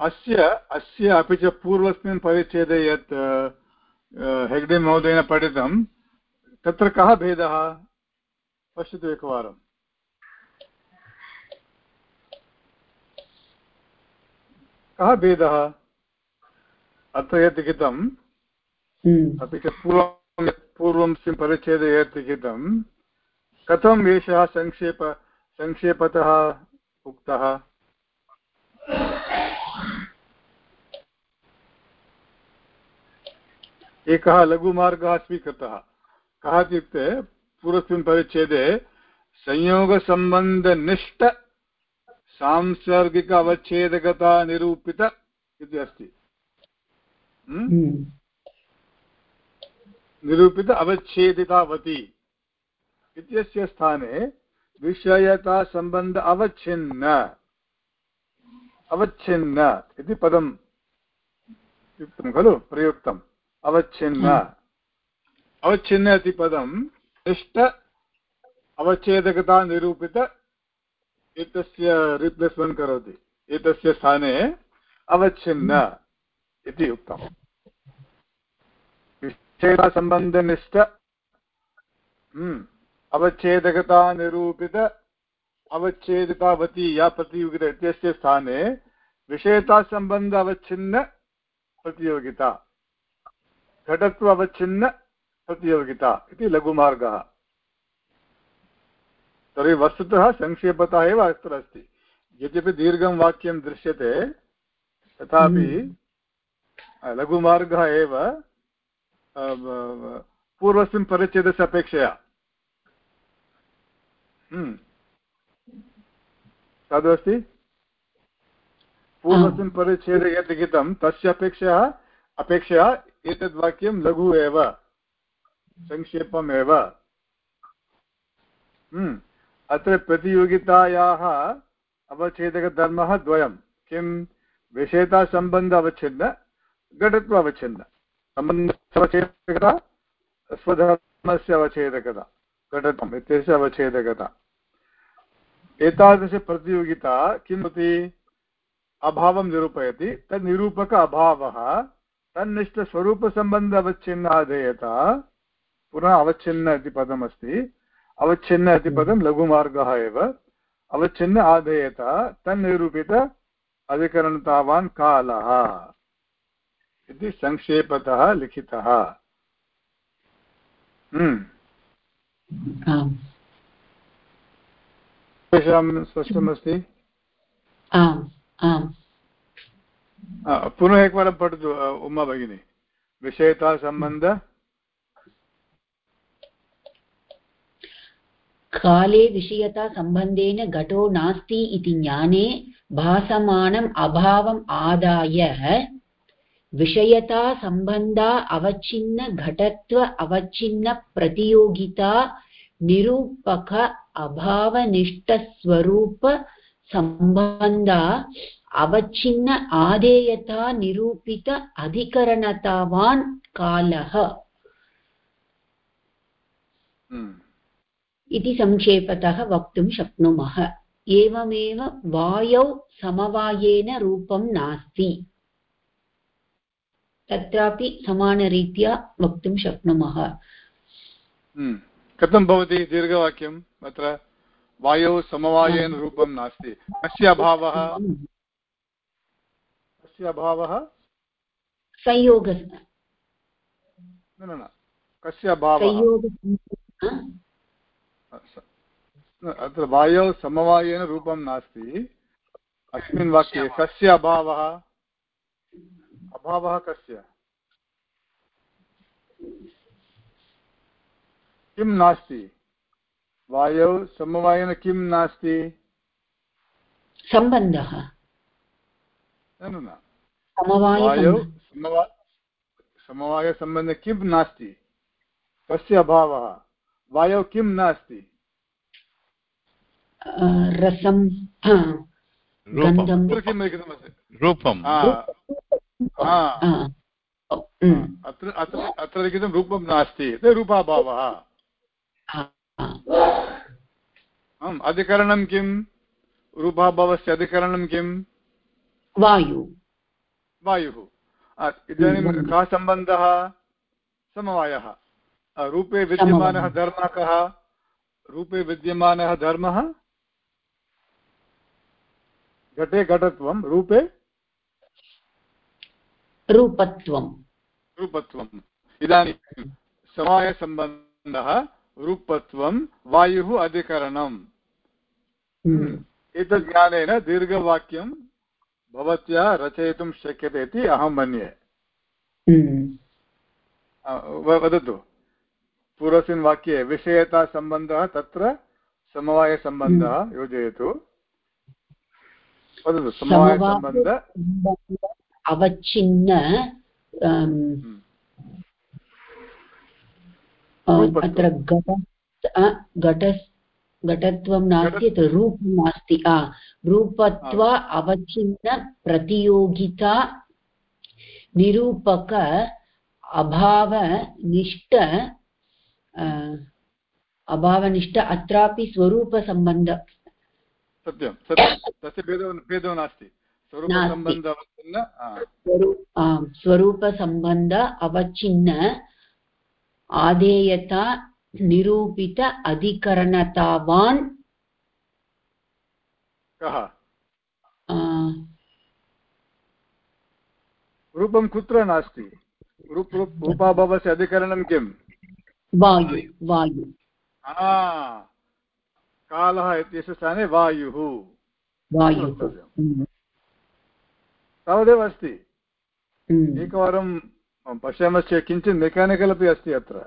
अस्य अस्य अपि च पूर्वस्मिन् परिच्छेदे यत् हेग्डे महोदयेन पठितं तत्र कः भेदः पश्यतु एकवारम् कः भेदः अत्र यत् लिखितं हम्म। अपि च पूर्वं पूर्वं परिच्छेदे यत् लिखितं कथम् एषः सङ्क्षेप सङ्क्षेपतः उक्तः एकः लघुमार्गः स्वीकृतः कः इत्युक्ते पूर्वस्मिन् परिच्छेदे संयोगसम्बन्धनिष्ठ सांसर्गिक अवच्छेदकता निरूपित इति अस्ति। निरूपित अवच्छेदितावती इत्यस्य स्थाने विषयतासम्बन्ध अवच्छिन्न। अवच्छिन्न इति पदं युक्तं खलु? प्रयुक्तम्। अवच्छिन्न। अवच्छिन्न इति पदं निष्ठ अवच्छेदकता निरूपित एतस्य रिप्लेस्मेण्ट् करोति। एतस्य स्थाने अवच्छिन्न इति उक्तम्। विच्छेदसम्बन्धनिष्ठ हम्म, अवच्छेदकता निरूपित अवच्छेदितावती या प्रतियोगिता इत्यस्य स्थाने विषयतासम्बन्ध अवच्छिन्न प्रतियोगिता घटत्व अवच्छिन्न प्रतियोगिता इति लघुमार्गः तर्हि वस्तुतः संक्षेपतः एव अत्र अस्ति। यद्यपि दीर्घं वाक्यं दृश्यते तथापि हम्म। लघुमार्गः एव पूर्वस्मिन् परिच्छेदस्य अपेक्षया हम्म। तदस्ति पूर्वस्मिन् परिच्छेदे यत् लिखितं तस्य अपेक्षया अपेक्षया एतद् वाक्यं लघु एव संक्षेपमेव। हम्म, अत्र प्रतियोगितायाः अवच्छेदकधर्मः द्वयं। किं? विषयतासम्बन्ध अवच्छिन्न घटत्व अवच्छिन्न। सम्बन्धस्य स्वधर्मस्य अवच्छेदकता, घटत्वम् इत्यस्य अवच्छेदकता। एतादृशप्रतियोगिता किं भवति? अभावं निरूपयति। तद् अभावः तन्निष्ठस्वरूपसम्बन्ध अवच्छिन्न पुनः अवच्छिन्न इति पदमस्ति। अवच्छिन्न इति पदं लघुमार्गः एव। अवच्छिन्न आधेयता तन्निरूपित अधिकरणतावान् कालः। इति संक्षेपतः लिखितः। तेषां स्पष्टमस्ति? आम् आम्। पुनः एकवारं पठतु उमा भगिनी। विषयतासम्बन्ध काले विषयतासम्बन्धेन घटो नास्ति इति ज्ञाने भासमानम् अभावम् आदाय। विषयतासम्बन्धा अवच्छिन्न घटत्व अवच्छिन्न प्रतियोगिता निरूपक अभावनिष्ठस्वरूप सम्बन्धा अवच्छिन्न आदेयता निरूपित अधिकरणतावान् कालः। हम्म। इति संक्षेपतः वक्तुं शक्नुमः। एवमेव वायौ समवायेन रूपं नास्ति। तत्रापि समानरीत्या वक्तुं शक्नुमः। हम्म। कथं भवति दीर्घवाक्यम्? अत्र वायौ समवायेन रूपं नास्ति। कस्य अभावः? कस्य अभावः? संयोग। न न कस्य अभावः? अत्र वायौ समवायेन रूपं नास्ति। अस्मिन् वाक्ये कस्य अभावः? अभावः कस्य? किं नास्ति? वायौ समवायेन किं नास्ति? सम्बन्धः। न न वायौ समवा समवायसम्बन्धे किं नास्ति? कस्य अभावः? वायौ किं नास्ति? रसं किं लिखितमस्ति? रूपं अत्र अत्र अत्र लिखितं रूपं नास्ति. रूपाभावः. आम् अधिकरणं किं? रूपाभावस्य अधिकरणं किं? वायु. वायुः. इदानीं कः सम्बन्धः? समवायः. रूपे विद्यमानः धर्मः कः रूपे विद्यमानः धर्मः? घटे घटत्वं रूपे रूपत्वं रूपत्वम् इदानीं समवायसम्बन्धः रूपत्वं वायुः अधिकरणम् हम्म। एतत् ज्ञानेन दीर्घवाक्यं भवत्या रचयितुं शक्यते इति अहं मन्ये हम्म। वदतु पूर्वस्मिन् वाक्ये विषयतासम्बन्धः तत्र समवायसम्बन्धः हम्म। योजयतु वदतु समवायसम्बन्ध अवच्छिन्न अत्र घट घटत्वं नास्ति रूपं नास्ति रूपत्व अवच्छिन्न प्रतियोगिता निरूपक अभावनिष्ठ अभावनिष्ठ अत्रापि स्वरूपसम्बन्ध सत्यं सत्यं तस्य भेदो भेदो नास्ति स्वरूपसम्बन्ध अवच्छिन्न आदेयता निरूपित अधिकरणतावान् कः रूपं कुत्र नास्ति रूपाभावस्य अधिकरणं किम् वायु वायु कालः इत्यस्य स्थाने वायुः वायुः तावदेव अस्ति। हम्म। एकवारं पश्यामश्चेत् किञ्चित् मेकानिकल् अपि अस्ति अत्र।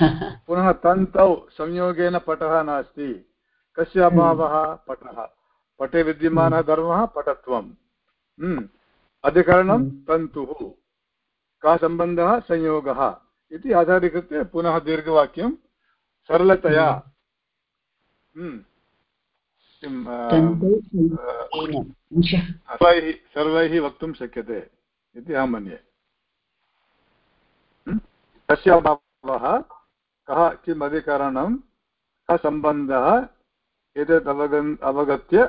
पुनः तन्तौ संयोगेन पटः नास्ति। कस्य हम्म। अभावः? पटः। पटे विद्यमानः हम्म। धर्मः पटत्वम्। अधिकरणं तन्तुः। कः सम्बन्धः? संयोगः। इति आधारीकृत्य पुनः दीर्घवाक्यं सरलतया। हम्म। सर्वैः सर्वैः वक्तुं शक्यते इति अहं मन्ये। तस्य अभावः कः किम् अधिकरणं कः सम्बन्धः एतत् अवगन् अवगत्य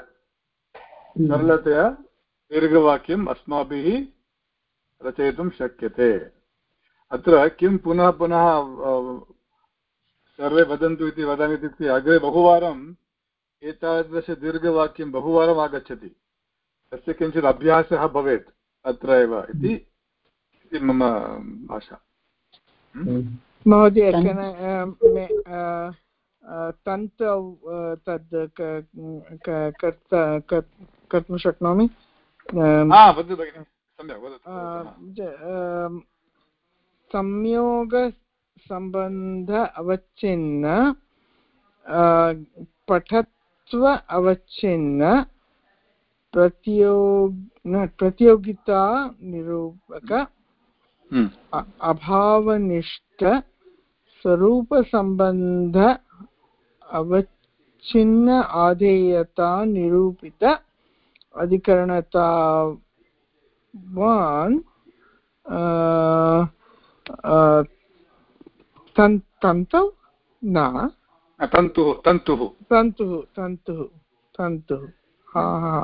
सरलतया दीर्घवाक्यम् अस्माभिः रचयितुं शक्यते। अत्र किं पुनः पुनः सर्वे वदन्तु इति वदामि इत्युक्ते अग्रे बहुवारम् एतादृशदीर्घवाक्यं बहुवारम् आगच्छति। तस्य किञ्चित् अभ्यासः भवेत् अत्र एव इति मम आशा महोदय तन्तौ तद् कर्तुं शक्नोमि? संयोगसम्बन्ध अवच्छिन्न पठत्व अवच्छिन्न प्रत्योग प्रतियोगिता निरूपक हम्म। अभावनिष्ठ स्वरूपसम्बन्ध अवच्छिन्न आधेयता निरूपित अधिकरणतावान् तन्तौ न तन्तुः तन्तुः तन्तुः तन्तुः तन्तुः हा हा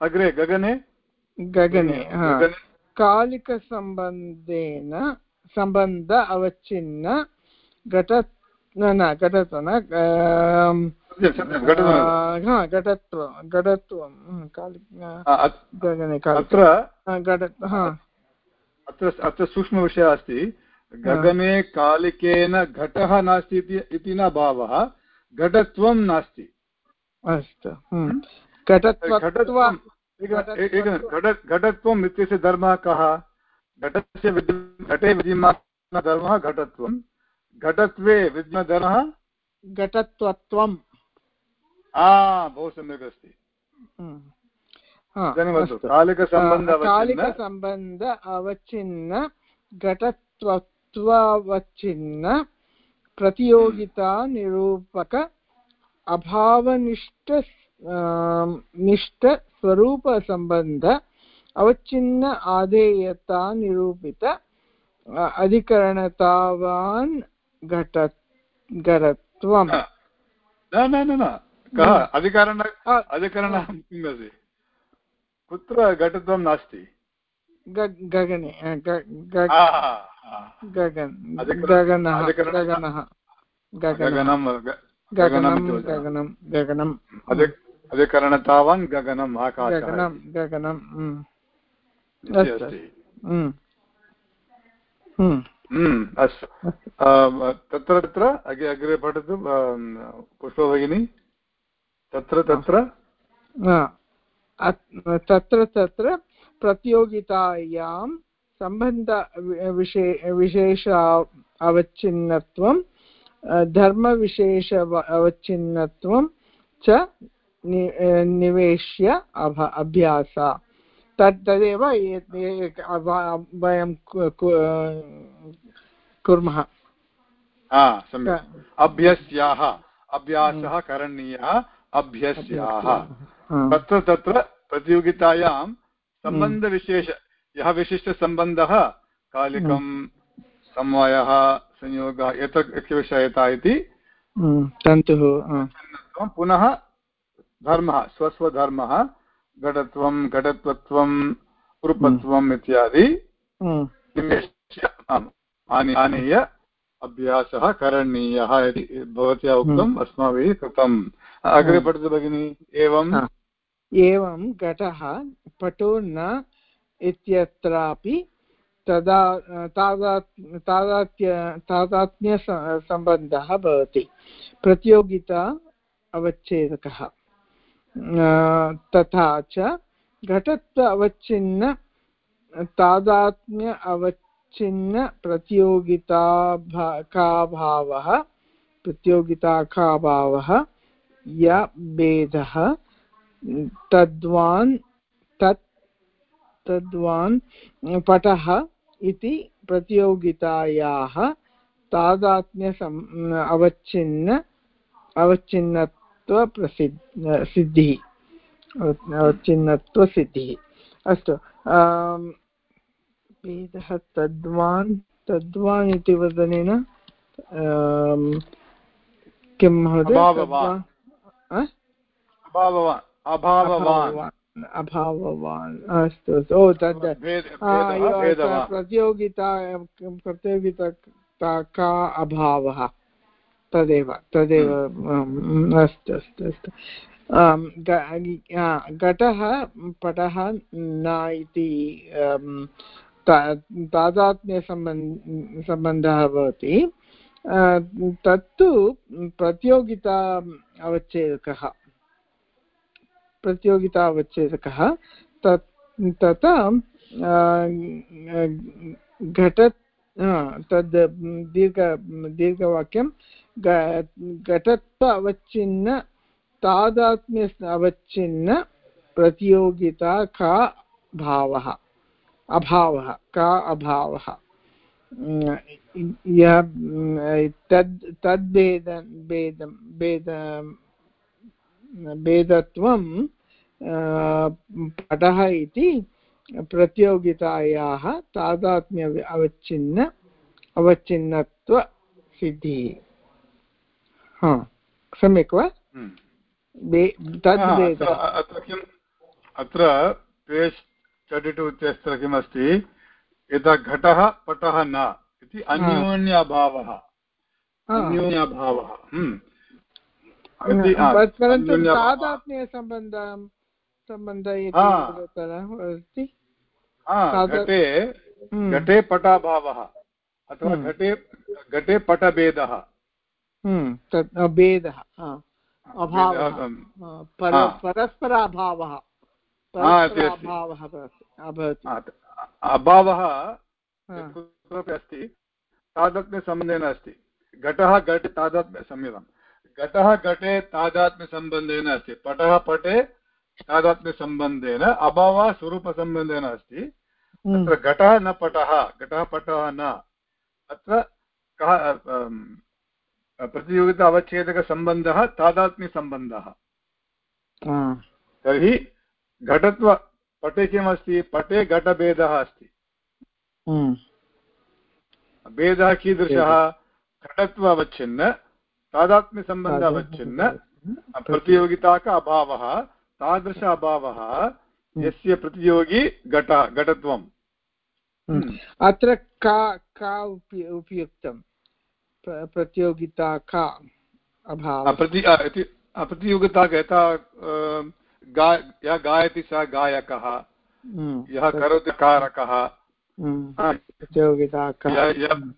अग्रे गगने? गगने कालिकसम्बन्धेन सम्बन्ध अवच्छिन्न घट न घटत्व घटत्वं घटत्वं गगने अत्र अत्र अत्र सूक्ष्मविषयः अस्ति। गगने कालिकेन घटः नास्ति इति न भावः घटत्वं नास्ति। अस्तु घटत्वं घटत्वम् इत्यस्य धर्मः कः? घटस्य घटे विद्यमानधर्मः घटत्वं घटत्वे विद्यमानधर्मः घटत्वत्वं बहु सम्यक् अस्ति। कालिकसम्बन्ध अवच्छिन्न। घटत्वत्वावच्छिन्न प्रतियोगिता निरूपक अभावनिष्ठ निष्ठ स्वरूपसम्बन्ध अवच्छिन्न आधेयता निरूपित अधिकरणतावान् घट घटत्वम्। न न न कः? अधिकरण अधिकरणः अस्ति कुत्र घटत्वं नास्ति? गगने गगन् गगनः गगनः गगनं गगनं गगनं गगनम् अधिकरणतावान् गगनम् गगनं गगनं अस्तु तत्र तत्र अग्रे अग्रे पठतु पुष्पभगिनी तत्र तत्र तत्र तत्र प्रतियोगितायां सम्बन्ध विशे विशेष अवच्छिन्नत्वं धर्मविशेष अवच्छिन्नत्वं च निवेश्य अभ अभ्यास। तत् तदेव वयं कुर्मः। अभ्यस्याः। अभ्यासः करणीयः। अभ्यस्याः। तत्र तत्र प्रतियोगितायां सम्बन्धविशेष यः विशिष्टसम्बन्धः कालिकं समवायः संयोगः एतत् विषयता इति तन्तुः पुनः धर्मः स्वस्वधर्मः घटत्वं घटत्वत्वं रूपत्वम् इत्यादि आनीय अभ्यासः करणीयः इति भवत्या उक्तम् अस्माभिः कृतम्। अग्रे पठतु भगिनि एवम् एवं घटः पटो न इत्यत्रापि तदा तादात्म्यसम्बन्धः भवति। प्रतियोगिता अवच्छेदकः। तथा च घटत्व अवच्छिन्न, तादात्म्य अवच्छिन्न प्रतियोगिता का भावः, प्रतियोगिता का भावः, य, भेदः। तद्वान् तत् तद्वान् पटः इति प्रतियोगितायाः तादात्म्यसम् अवच्छिन्न अवच्छिन्नत्वप्रसिद् सिद्धिः अवच्छिन्नत्वसिद्धिः। अस्तु भेदः तद्वान् तद्वान् इति वदनेन किं महोदय? अभाववान्। अस्तु अस्तु। ओ तद् प्रतियोगिता प्रतियोगिता का अभावः? तदेव तदेव अस्तु अस्तु अस्तु। घटः पटः न इति तादात्म्यसम्बन्ध सम्बन्धः भवति। तत्तु प्रतियोगिता अवच्छेदकः। प्रतियोगिता अवच्छेदकः तत् तथा घट तद्, दीर्घ, दीर्घवाक्यं घटत्व अवच्छिन्न तादात्म्य अवच्छिन्न प्रतियोगिता का भावः, अभावः, का अभावः। यः, तद् तद्भेद भेदं, भेद भेदत्वं पटः इति प्रतियोगितायाः तादात्म्य अवच्छिन्न अवच्छिन्नत्वसिद्धिः। हा सम्यक् वा? हम्म। अत्र किम् अत्र पेज् तर्टि टु इत्यत्र किमस्ति? यदा घटः पटः न इति अन्योन्यभावः। अन्योन्यभावः। परन्तु तादात्म्यसम्बन्धं सम्बन्ध अस्ति घटे हम्म। घटे पटाभावः अथवा हम्म। घटे घटे पटभेदः। भेदः परस्पर अभावः अभावः कुत्रापि अस्ति तादात्म्यसम्बन्धेन अस्ति। घटः घटः घटे तादात्म्यसम्बन्धेन अस्ति। पटः पटे तादात्म्यसम्बन्धेन अभावः स्वरूपसम्बन्धेन अस्ति। तत्र घटः न पटः घटः पटः न। अत्र कः प्रतियोगिता अवच्छेदकसम्बन्धः तादात्म्यसम्बन्धः। तर्हि घटत्व पटे किमस्ति? पटे घटभेदः अस्ति। भेदः कीदृशः? घटत्व अवच्छिन्न तादात्म्यसम्बन्ध अवच्छिन्न प्रतियोगिताक अभावः तादृश अभावः यस्य प्रतियोगी घट घटत्वम्। अत्र का का उपयुक्तं? प्रतियोगिता का अभावः? प्रतियोगिता यथा यः गायति सः गायकः हम्म, यः करोति कारकः। हम्म, प्रतियोगिता हम्म।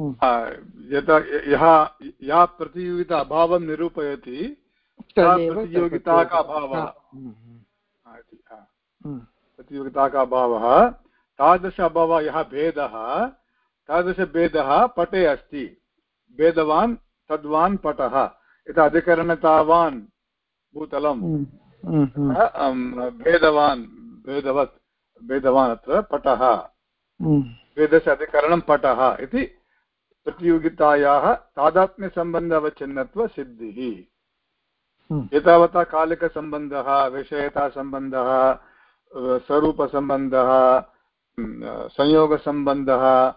यथा यः या प्रतियोगिता अभावं निरूपयति प्रतियोगिता। का अभावः प्रतियोगिता का अभावः। तादृश अभावः यः भेदः तादृशभेदः पटे अस्ति। भेदवान् तद्वान् पटः। यथा अधिकरणतावान् भूतलं हम्म, हम्म। भेदवान् भेदवत् भेदवान् अत्र पटः। हम्म। वेदस्य अधिकरणं पटः इति प्रतियोगितायाः तादात्म्यसम्बन्धवचिन्नत्वसिद्धिः एतावता कालिकसम्बन्धः विषयतासम्बन्धः स्वरूपसम्बन्धः संयोगसम्बन्धः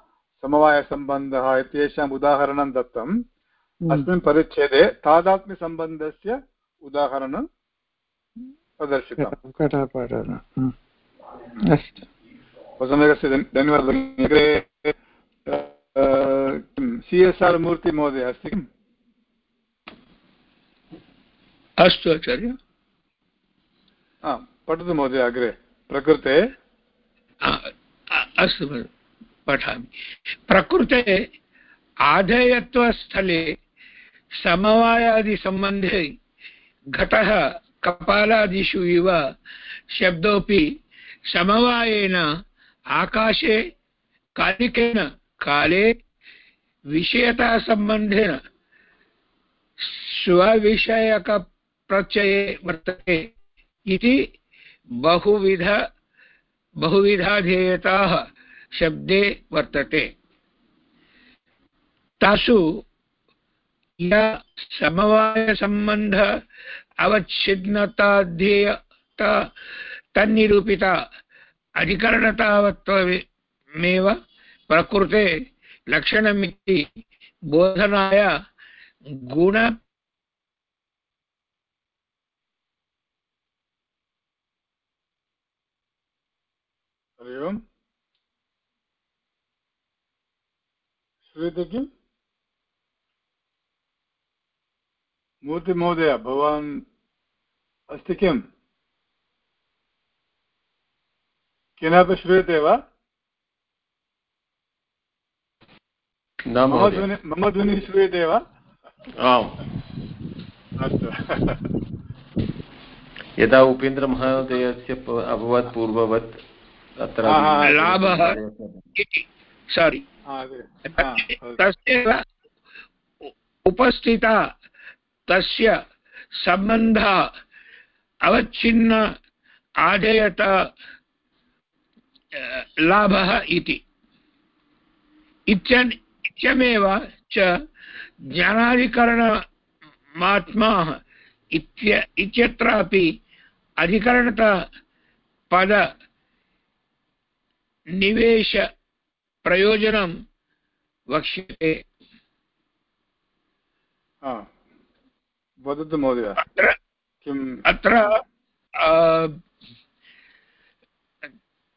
समवायसम्बन्धः इत्येषाम् उदाहरणं दत्तम् अस्मिन् परिच्छेदे तादात्म्यसम्बन्धस्य उदाहरणं प्रदर्शितं अस्तु सम्यक् अस्ति धन्यवादः अग्रे सि एस् आर् मूर्तिमहोदय अस्ति किम् अस्तु आचार्य पठतु महोदय अग्रे प्रकृते अस्तु पठामि प्रकृते आधेयत्वस्थले समवायादिसम्बन्धे घटः कपालादिषु इव शब्दोऽपि समवायेन आकाशे कालिकेन काले विषयतासम्बन्धेन स्वविषयकप्रत्यये वर्तते इति बहुविध बहुविधाधेयताः शब्दे वर्तते। तासु या समवायसम्बन्ध अवच्छिन्नताध्येयता तन्निरूपिता अधिकरणतावत्वमेव प्रकृते लक्षणमिति बोधनाय गुण हरि ओम् श्रूयते किम्? मूर्तिमहोदय, भवान् अस्ति किम्? केनापि श्रूयते वा? मम ध्वनि श्रूयते वा आम्। अस्तु। यदा उपेन्द्रमहोदयस्य अभवत् पूर्ववत् तत्र हा, लाभः सारि हा, अग्रे। हा, अस्तु। तस्य उपस्थिता तस्य सम्बन्धः अवच्छिन्न आधेयत लाभः इति। इत्यन् इत्यमेव च ज्ञानाधिकरणमात्मा इत्य इत्यत्रापि अधिकरणतः पद निवेशप्रयोजनं वक्ष्यते। वदतु महोदय। अत्र किम् अत्र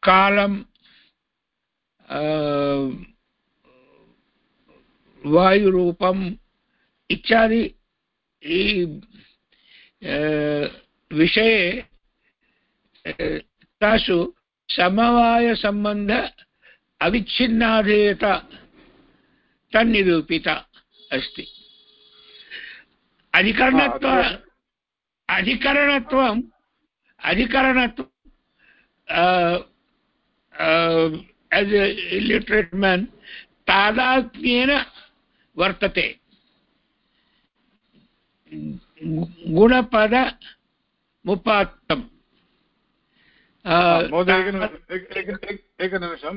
कालं वायुरूपम् इत्यादि विषये तासु समवायसम्बन्ध अविच्छिन्नाधेयता तन्निरूपिता अस्ति। अधिकरणत्व अधिकरणत्वम् अधिकरणत्वं एस् ए मेन् तादात्म्येन वर्तते। गुणपदमुपात्तम् हा, एकनिमिषं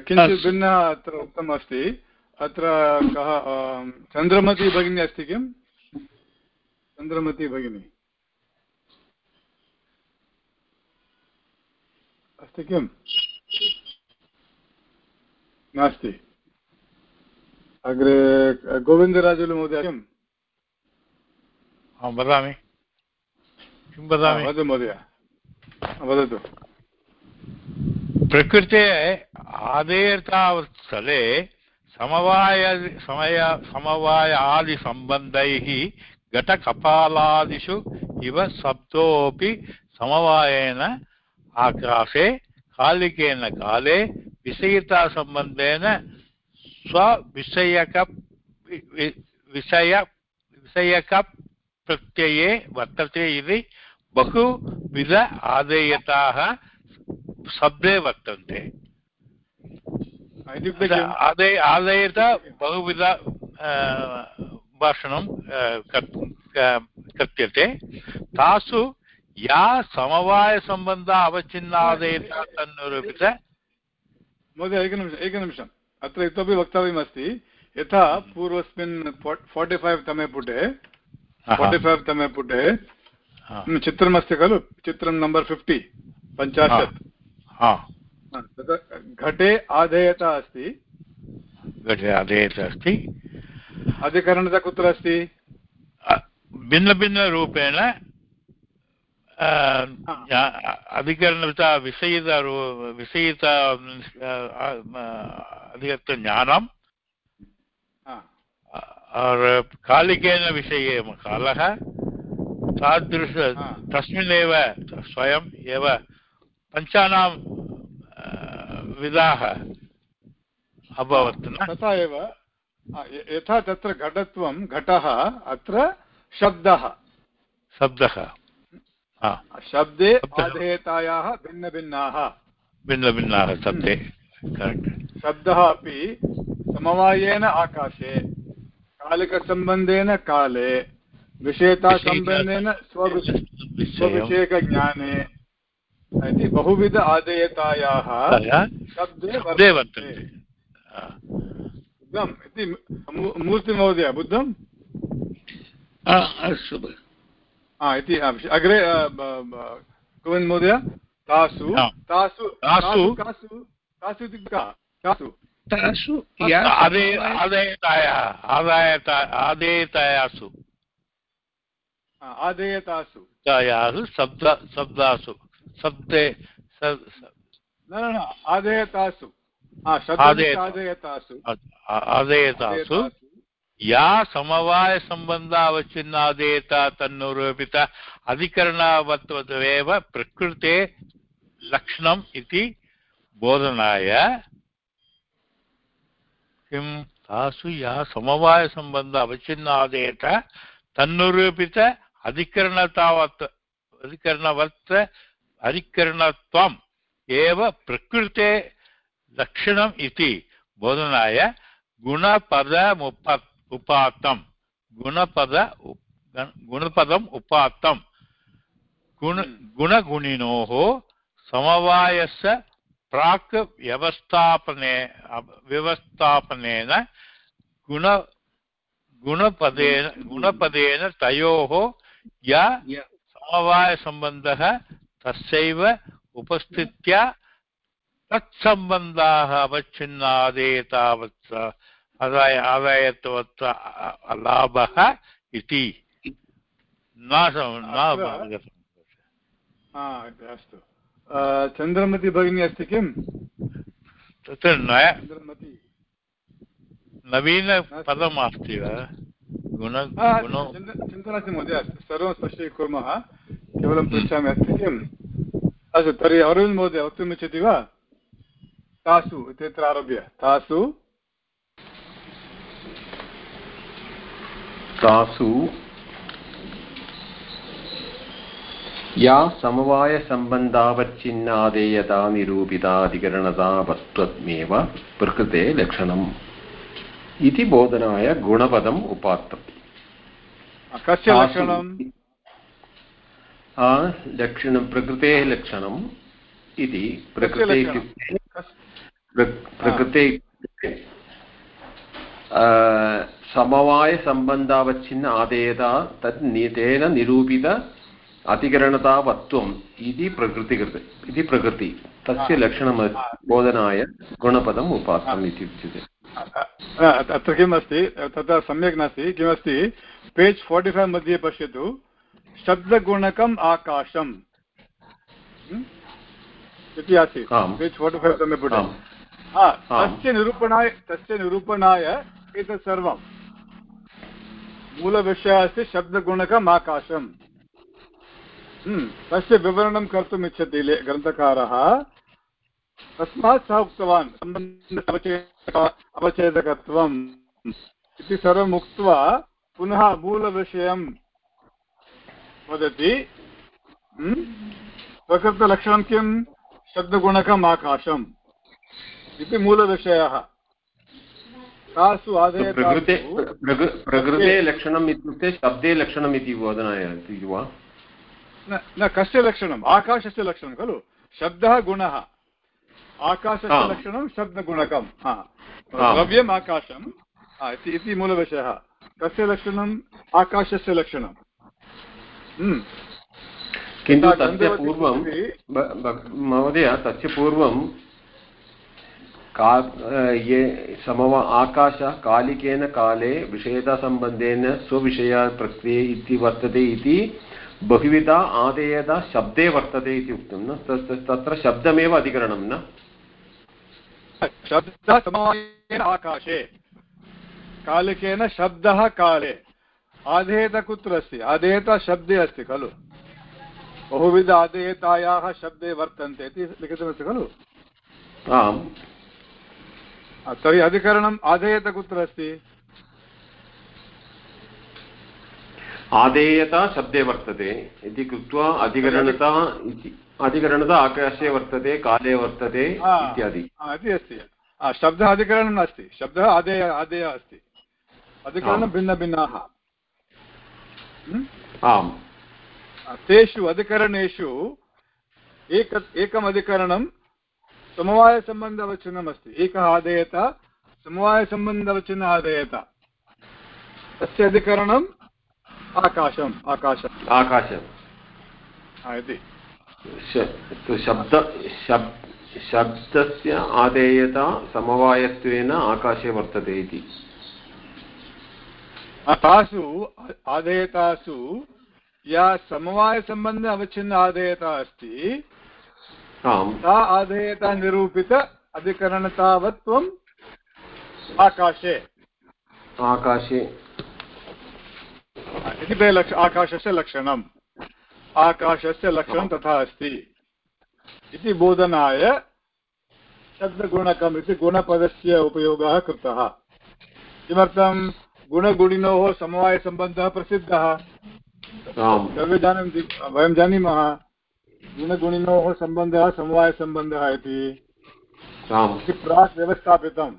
किञ्चित्। भिन्नः अत्र उक्तम् अस्ति अत्र कः चन्द्रमती भगिनी अस्ति किम् चन्द्रमती भगिनी। अस्ति किम् नास्ति। अग्रे गोविन्दराजुलु महोदय किम्? अहं वदामि। किं वदामि? वदतु महोदय। वदतु। प्रकृते आदेयतावस्थले समवाय समय समवाय आदिसम्बन्धैः घटकपालादिषु इव शब्दोऽपि समवायेन आकाशे कालिकेन काले विषयितासम्बन्धेन स्वविषयक विषय विषयकप्रत्यये वर्तते इति बहुविध आदेयताः शब्दे वर्तन्ते। इत्युक्ते किम् आदय बहुविध भाषणं कर्- कर्त्यते। तासु या समवायसम्बन्ध अवच्छिन्नादयता तन्निरूपित महोदय एकनिमिषम् एकनिमिषम् अत्र इतोपि वक्तव्यमस्ति। यथा पूर्वस्मिन् फोर्टि फैव् तमे पुटे फोर्टि फैव् तमे पुटे चित्रमस्ति खलु? चित्रं नम्बर् फिफ्टि पञ्चाशत्। तत्र घटे आधेयता अस्ति। घटे आदेयत अस्ति। अधिकरणता कुत्र अस्ति? भिन्नभिन्नरूपेण अधिकरणता विषयित विषयित अधिकत्व ज्ञानं हा, और कालिकेन विषये कालः तादृश। तस्मिन्नेव स्वयम् एव पञ्चानां विधाः अभवत् तथा एव यथा तत्र घटत्वं घटः अत्र शब्दः शब्दः शब्दे शब्दः। आधेयतायाः भिन्नभिन्नाः। भिन्नभिन्नाः शब्दे शब्दः अपि समवायेन आकाशे कालिकसम्बन्धेन काले विषयतासम्बन्धेन स्वविषयकज्ञाने इति बहुविध आदेयतायाः तया शब्दे शब्दे वर्तन्ते। बुद्धम् इति मूर्तिमहोदय बुद्धम्? अस्तु। हा इति अग्रे कुवन् महोदय? तासु। तासु तासु- तासु इत्युक्ते तासु आदेयतायासु। आदेयतासु। तायासु शब्द शब्दासु। शब्दे न न आदेयतासु। आदेयतासु। आदेयतासु। या समवायसम्बन्धावच्छिन्नादेयता तन्निरूपित अधिकरणावत्वमेव प्रकृते लक्षणम् इति बोधनाय किं तासु या समवायसम्बन्ध अवच्छिन्नादेयत तन्निरूपित अधिकरणतावत् अधिकरणवत् अधिकरणत्वम् एव प्रकृते लक्षणम् इति बोधनाय गुणपदमुप उपात्तम्। गुणपद गुणपदम् उपात्तम्। गुण गुणगुणिनोः समवायस्य प्राक् व्यवस्थापने व्यवस्थापनेन गुण गुणपदेन गुणपदेन तयोः या समवायसम्बन्धः तस्यैव उपस्थित्या तत्सम्बन्धाः अवच्छिन्नादेतावत् आदाय आदायत्वत् लाभः इति। न। हा अस्तु। चन्द्रमति भगिनी अस्ति किम्? तत्र चन्द्रमति। नवीनपदम् अस्ति वा? गुण चिन्ता नास्ति महोदय सर्वं स्पष्टीकुर्मः केवलं पृच्छामि अस्ति किम्? अस्तु तर्हि अरविन्द् महोदय वक्तुमिच्छति वा? तासु इत्यत्र आरभ्य। तासु तासु या समवायसम्बन्धावच्छिन्नादेयता निरूपिता वस्त्वमेव प्रकृते लक्षणम्। इति बोधनाय गुणपदम् उपात्तम्। कस्य लक्षणं लक्षणं प्रकृतेः लक्षणम् इति। प्रकृते इत्युक्ते प्रकृते समवायसम्बन्धावच्छिन्न आदेयता तत् नि- तेन निरूपित अतिकरणतावत्वम् इति प्रकृतिकृत इति प्रकृति तस्य लक्षणं बोधनाय गुणपदम् उपात्तम् इति उच्यते अत्र किम् अस्ति तत्र सम्यक् नास्ति. किमस्ति पेज् फोर्टि फैव् मध्ये पश्यतु. शब्दगुणकम् आकाशम् इति आसीत् पेज् फोर्टि फैव् हा। तस्य निरूपणाय तस्य निरूपणाय एतत् सर्वं मूलविषयः अस्ति शब्दगुणकम् आकाशम् ह्म्, तस्य विवरणं कर्तुम् इच्छति ग्रन्थकारः। तस्मात् सः उक्तवान् अवच्छेदकत्वम् इति सर्वम् उक्त्वा पुनः मूलविषयं वदति। ह्म्? प्रकृतलक्षणं किं शब्दगुणकम् आकाशम् इति मूलविषयः। तासु प्रकृते आदेयतासु प्रकृते लक्षणम् इत्युक्ते शब्दे लक्षणम् इति इति वा न कस्य लक्षणम्? आकाशस्य लक्षणं खलु? शब्दः गुणः। आकाशस्य। लक्षणं शब्दगुणकं हा। द्रव्यम् आकाशं हा, इति मूलविषयः कस्य लक्षणम्? आकाशस्य लक्षणं हम्म। किन्तु तस्य पूर्वं महोदय तस्य पूर्वं का ये समव आकाश कालिकेन काले विषयतासम्बन्धेन स्वविषया प्रक्रिये इति वर्तते इति बहुविधा आदेयता शब्दे वर्तते इति उक्तं न? तत्- तत्र शब्दमेव अधिकरणं न? शब्दः समवायेन आकाशे कालिकेन शब्दः काले आधेयत कुत्र अस्ति? आधेयता शब्दे अस्ति खलु। बहुविध आधेयतायाः शब्दे वर्तन्ते इति लिखितमस्ति खलु। आम्। तर्हि अधिकरणम् आधेयत कुत्र अस्ति आदेयता शब्दे वर्तते। इति कृत्वा अधिकरणता इति अधिकरणता आकाशे वर्तते काले वर्तते इत्यादि। इति अस्ति। शब्दः अधिकरणं नास्ति शब्दः आदेय आदेयः अस्ति। अधिकरणं भिन्नभिन्नाः। हम्म? आम्। तेषु अधिकरणेषु एक एकम् अधिकरणं समवायसम्बन्धवचनम् अस्ति एकः आदेयत समवायसम्बन्धवचन आदेयत तस्य अधिकरणम् आकाशम् आकाशम्। आकाशम्। इति। शब्द शब्दस्य आदेयता समवायत्वेन आकाशे वर्तते इति। तासु आदेयतासु या समवायसम्बन्ध अवच्छिन्न आदेयता अस्ति सा आधेयता निरूपित अधिकरणतावत्वम् आकाशे। आकाशे। इति ते लक्ष आकाशस्य लक्षणम्। आकाशस्य लक्षणं तथा अस्ति। इति बोधनाय शब्दगुणकम् इति गुणपदस्य उपयोगः कृतः। किमर्थं गुणगुणिनोः समवायसम्बन्धः प्रसिद्धः? सर्वे जानन्ति वयं जानीमः। गुणगुणिनोः सम्बन्धः समवायसम्बन्धः इति। प्राक् व्यवस्थापितं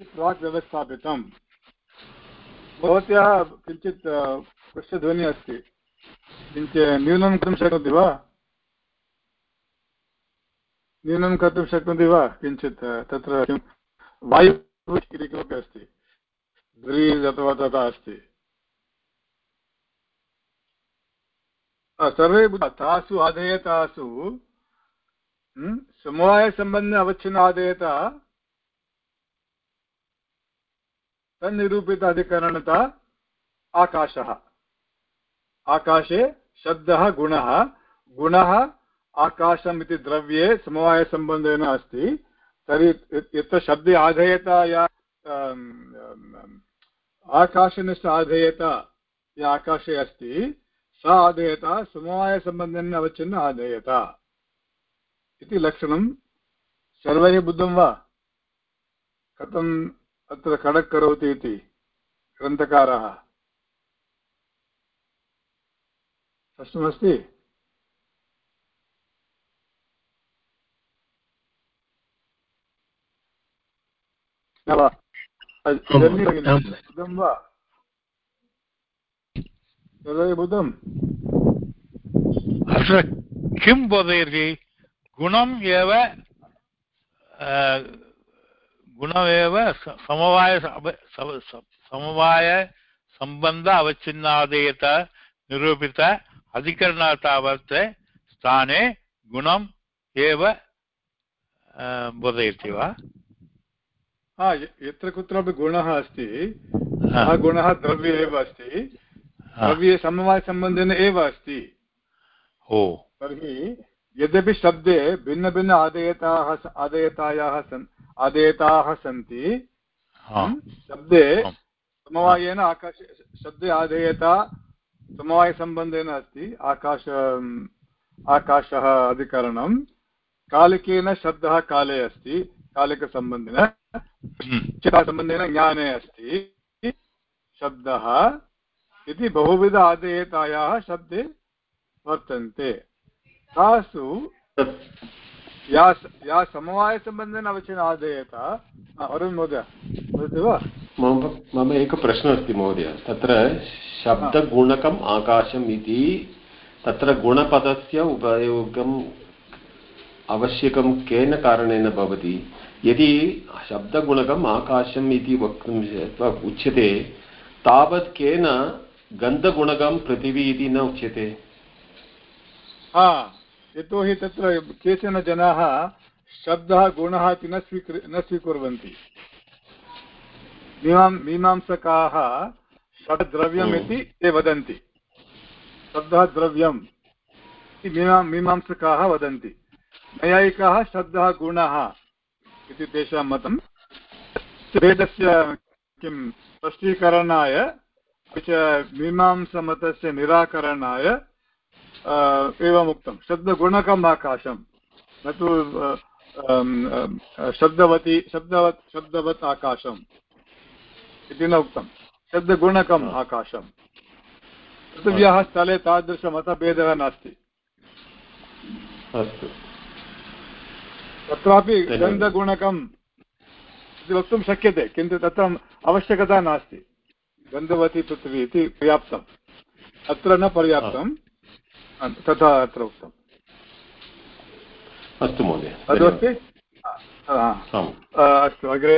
प्राक् व्यवस्थापितं भवत्याः किञ्चित् पृष्ठध्वनिः अस्ति। किञ्चित् न्यूनं कर्तुं शक्नोति वा? न्यूनं कर्तुं शक्नोति वा? किञ्चित् तत्र किं? वायुः किमपि अस्ति। ब्रीस् अथवा तथा अस्ति। सर्वे तासु आधेयतासु समवायसम्बन्ध अवच्छिन्न आदेयता तन्निरूपित अधिकरणता, आकाशः। आकाशे शब्दः गुणः गुणः आकाशम् इति द्रव्ये समवायसम्बन्धेन अस्ति, तर्हि यत्र शब्दे आधेयता या आकाशनिष्ठ आधेयता या आकाशे अस्ति सा आधेयता समवायसम्बन्धेन अवच्छिन्न आधेयता इति लक्षणं सर्वैः बुद्धं वा? कथम् अत्र खडक् करोति इति ग्रन्थकारः? स्पष्टमस्ति बुद्धं वा? बुद्धम् अत्र किं बोधयति गुणम् एव गुणमेव समवाय समवाय सम्बन्ध अवच्छिन्नादेयत निरूपित अधिकरण तावत् स्थाने गुणम् एव बोधयति वा हा यत्र कुत्रापि गुणः अस्ति सः गुणः द्रव्ये एव अस्ति समवायसम्बन्धेन एव अस्ति। ओ तर्हि यद्यपि शब्दे भिन्नभिन्न आदेयताः आदेयतायाः सन् आदेयताः सन्ति शब्दे समवायेन आकाश शब्दे आधेयता समवायसम्बन्धेन अस्ति आकाश आकाशः अधिकरणं कालिकेन शब्दः काले अस्ति कालिकसम्बन्धेन। सम्बन्धेन ज्ञाने अस्ति शब्दः इति बहुविध आदेयतायाः शब्दे वर्तन्ते। तासु या या समवायसम्बन्धेन अवश्यम् आदेयत अरुण् महोदय, वदति वा? मम एकः प्रश्नः अस्ति महोदय। तत्र शब्दगुणकम् आकाशम् इति, तत्र गुणपदस्य उपयोगम् आवश्यकं केन कारणेन भवति? यदि शब्दगुणकम् आकाशम् इति वक्तुं उच्यते, तावत् केन गन्धगुणकं पृथिवी इति न उच्यते। हा यतोहि तत्र केचन जनाः शब्दः गुणः इति न स्वीकृ, न स्वीकुर्वन्ति। मीमां, मीमांसकाः शब्दद्रव्यम् इति ते वदन्ति। शब्दः द्रव्यम् इति मीमां, मीमांसकाः वदन्ति। नैयायिकाः शब्दः गुणः इति तेषां मतं। भेदस्य किं स्पष्टीकरणाय मीमांसमतस्य निराकरणाय एवम् उक्तं शब्दगुणकम् आकाशं। न तु शब्दवती शब्दवत् शब्दवत् आकाशम् इति न उक्तं। शब्दगुणकम् आकाशं पृथिव्याः स्थले तादृशमतभेदः नास्ति। अस्तु। तत्रापि गन्धगुणकम् इति वक्तुं शक्यते किन्तु तत्र आवश्यकता नास्ति। गन्धवती पृथिवी इति पर्याप्तम्। अत्र न पर्याप्तं तथा अत्र उक्तम्। अस्तु महोदय तदस्ति अस्तु अग्रे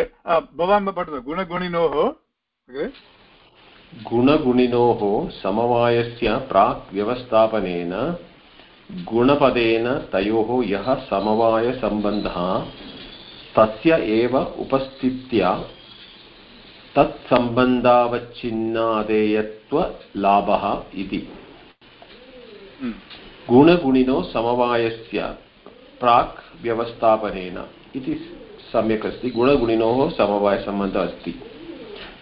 भवान् पठतु गुणगुणिनोः अग्रे। गुणगुणिनोः समवायस्य प्राक् व्यवस्थापनेन गुणपदेन तयोः यः समवायसम्बन्धः तस्य एव उपस्थित्या तत्सम्बन्धावच्छिन्नादेयत्वलाभः इति। हम्म। गुणगुणिनो समवायस्य प्राक् व्यवस्थापनेन इति सम्यक् अस्ति। गुणगुणिनोः समवायसम्बन्धः अस्ति।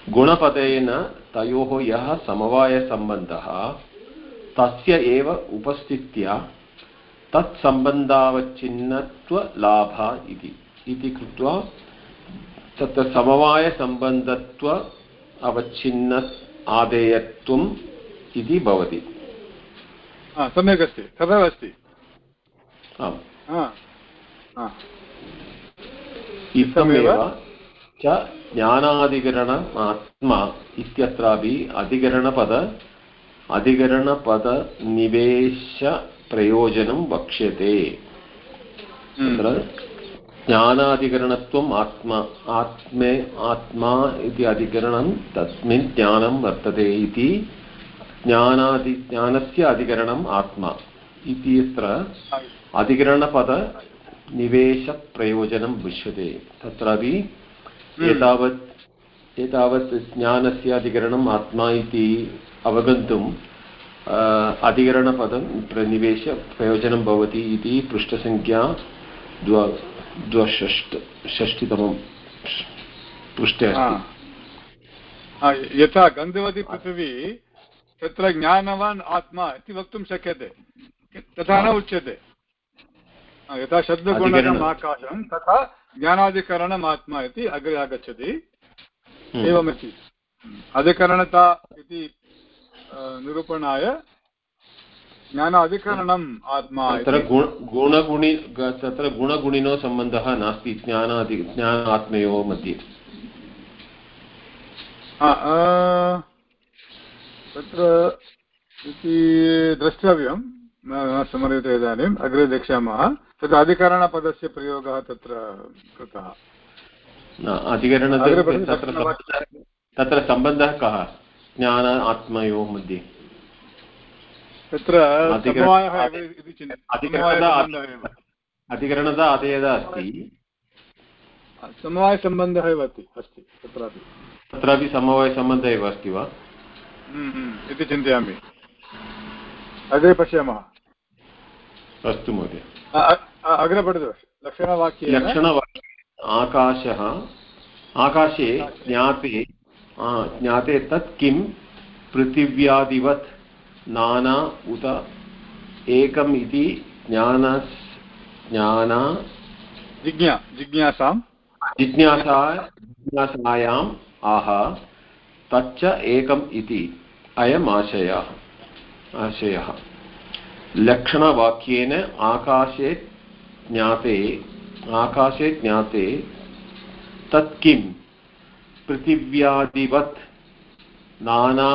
गुणपदेन तयोः यः समवायसम्बन्धः तस्य एव उपस्थित्या तत्सम्बन्धावच्छिन्नत्वलाभः इति। इति कृत्वा तत्र समवायसम्बन्धत्व अवच्छिन्न आदेयत्वम् इति भवति। सम्यक् अस्ति तथैव अस्ति आम् इत्थमेव च ज्ञानाधिकरणमात्मा इत्यत्रापि अधिकरणपद अधिकरणपदनिवेशप्रयोजनं वक्ष्यते। तत्र ज्ञानाधिकरणत्वम् आत्मा आत्मे आत्मा इति अधिकरणं तस्मिन् ज्ञानं वर्तते इति ज्ञानादि ज्ञानस्य अधिकरणम् आत्मा इति यत्र अधिकरणपदनिवेशप्रयोजनं दृश्यते। तत्रापि एतावत् एतावत् ज्ञानस्य अधिकरणम् आत्मा इति अवगन्तुम् अधिकरणपदं निवेश भवति इति पृष्ठसङ्ख्या द्व द्वषष्ट षष्टितमं पृष्ठे अस्ति। यथा गन्धवती पृथिवी तत्र ज्ञानवान् आत्मा इति वक्तुं शक्यते तथा न उच्यते। यथा शब्दगुणकम् आकाशं तथा ज्ञानाधिकरणम् आत्मा इति अग्रे आगच्छति। हम्म। एवमिति अधिकरणता इति निरूपणाय ज्ञान अधिकरणम् आत्मा तत्र गुणगुणि तत्र गुणगुणिनो सम्बन्धः नास्ति ज्ञानादि ज्ञानात्मयोः मध्ये। तत्र इति द्रष्टव्यं न स्मर्यते इदानीम् अग्रे द्रक्ष्यामः तत्र अधिकरणपदस्य प्रयोगः तत्र कृतः। तत्र सम्बन्धः कः? ज्ञान आत्मयोः मध्ये। तत्र अधिकरणता अधेयता अस्ति समवायसम्बन्धः एव अस्ति तत्रापि तत्रापि समवायसम्बन्धः एव अस्ति वा इति चिन्तयामि अग्रे पश्यामः अस्तु महोदय अग्रे पठतु लक्षणवाक्ये लक्षणवाक्ये आकाशः आकाशे ज्ञाते ज्ञाते तत् किं पृथिव्यादिवत् नाना उत एकम् इति ज्ञान ज्ञाना जिज्ञा जिज्ञासां जिज्ञासा जिज्ञासायाम् आह तच्च एकम् इति अयम् आशयः आशयः। लक्षणवाक्येन आकाशे ज्ञाते आकाशे ज्ञाते तत् किं पृथिव्यादिवत् नाना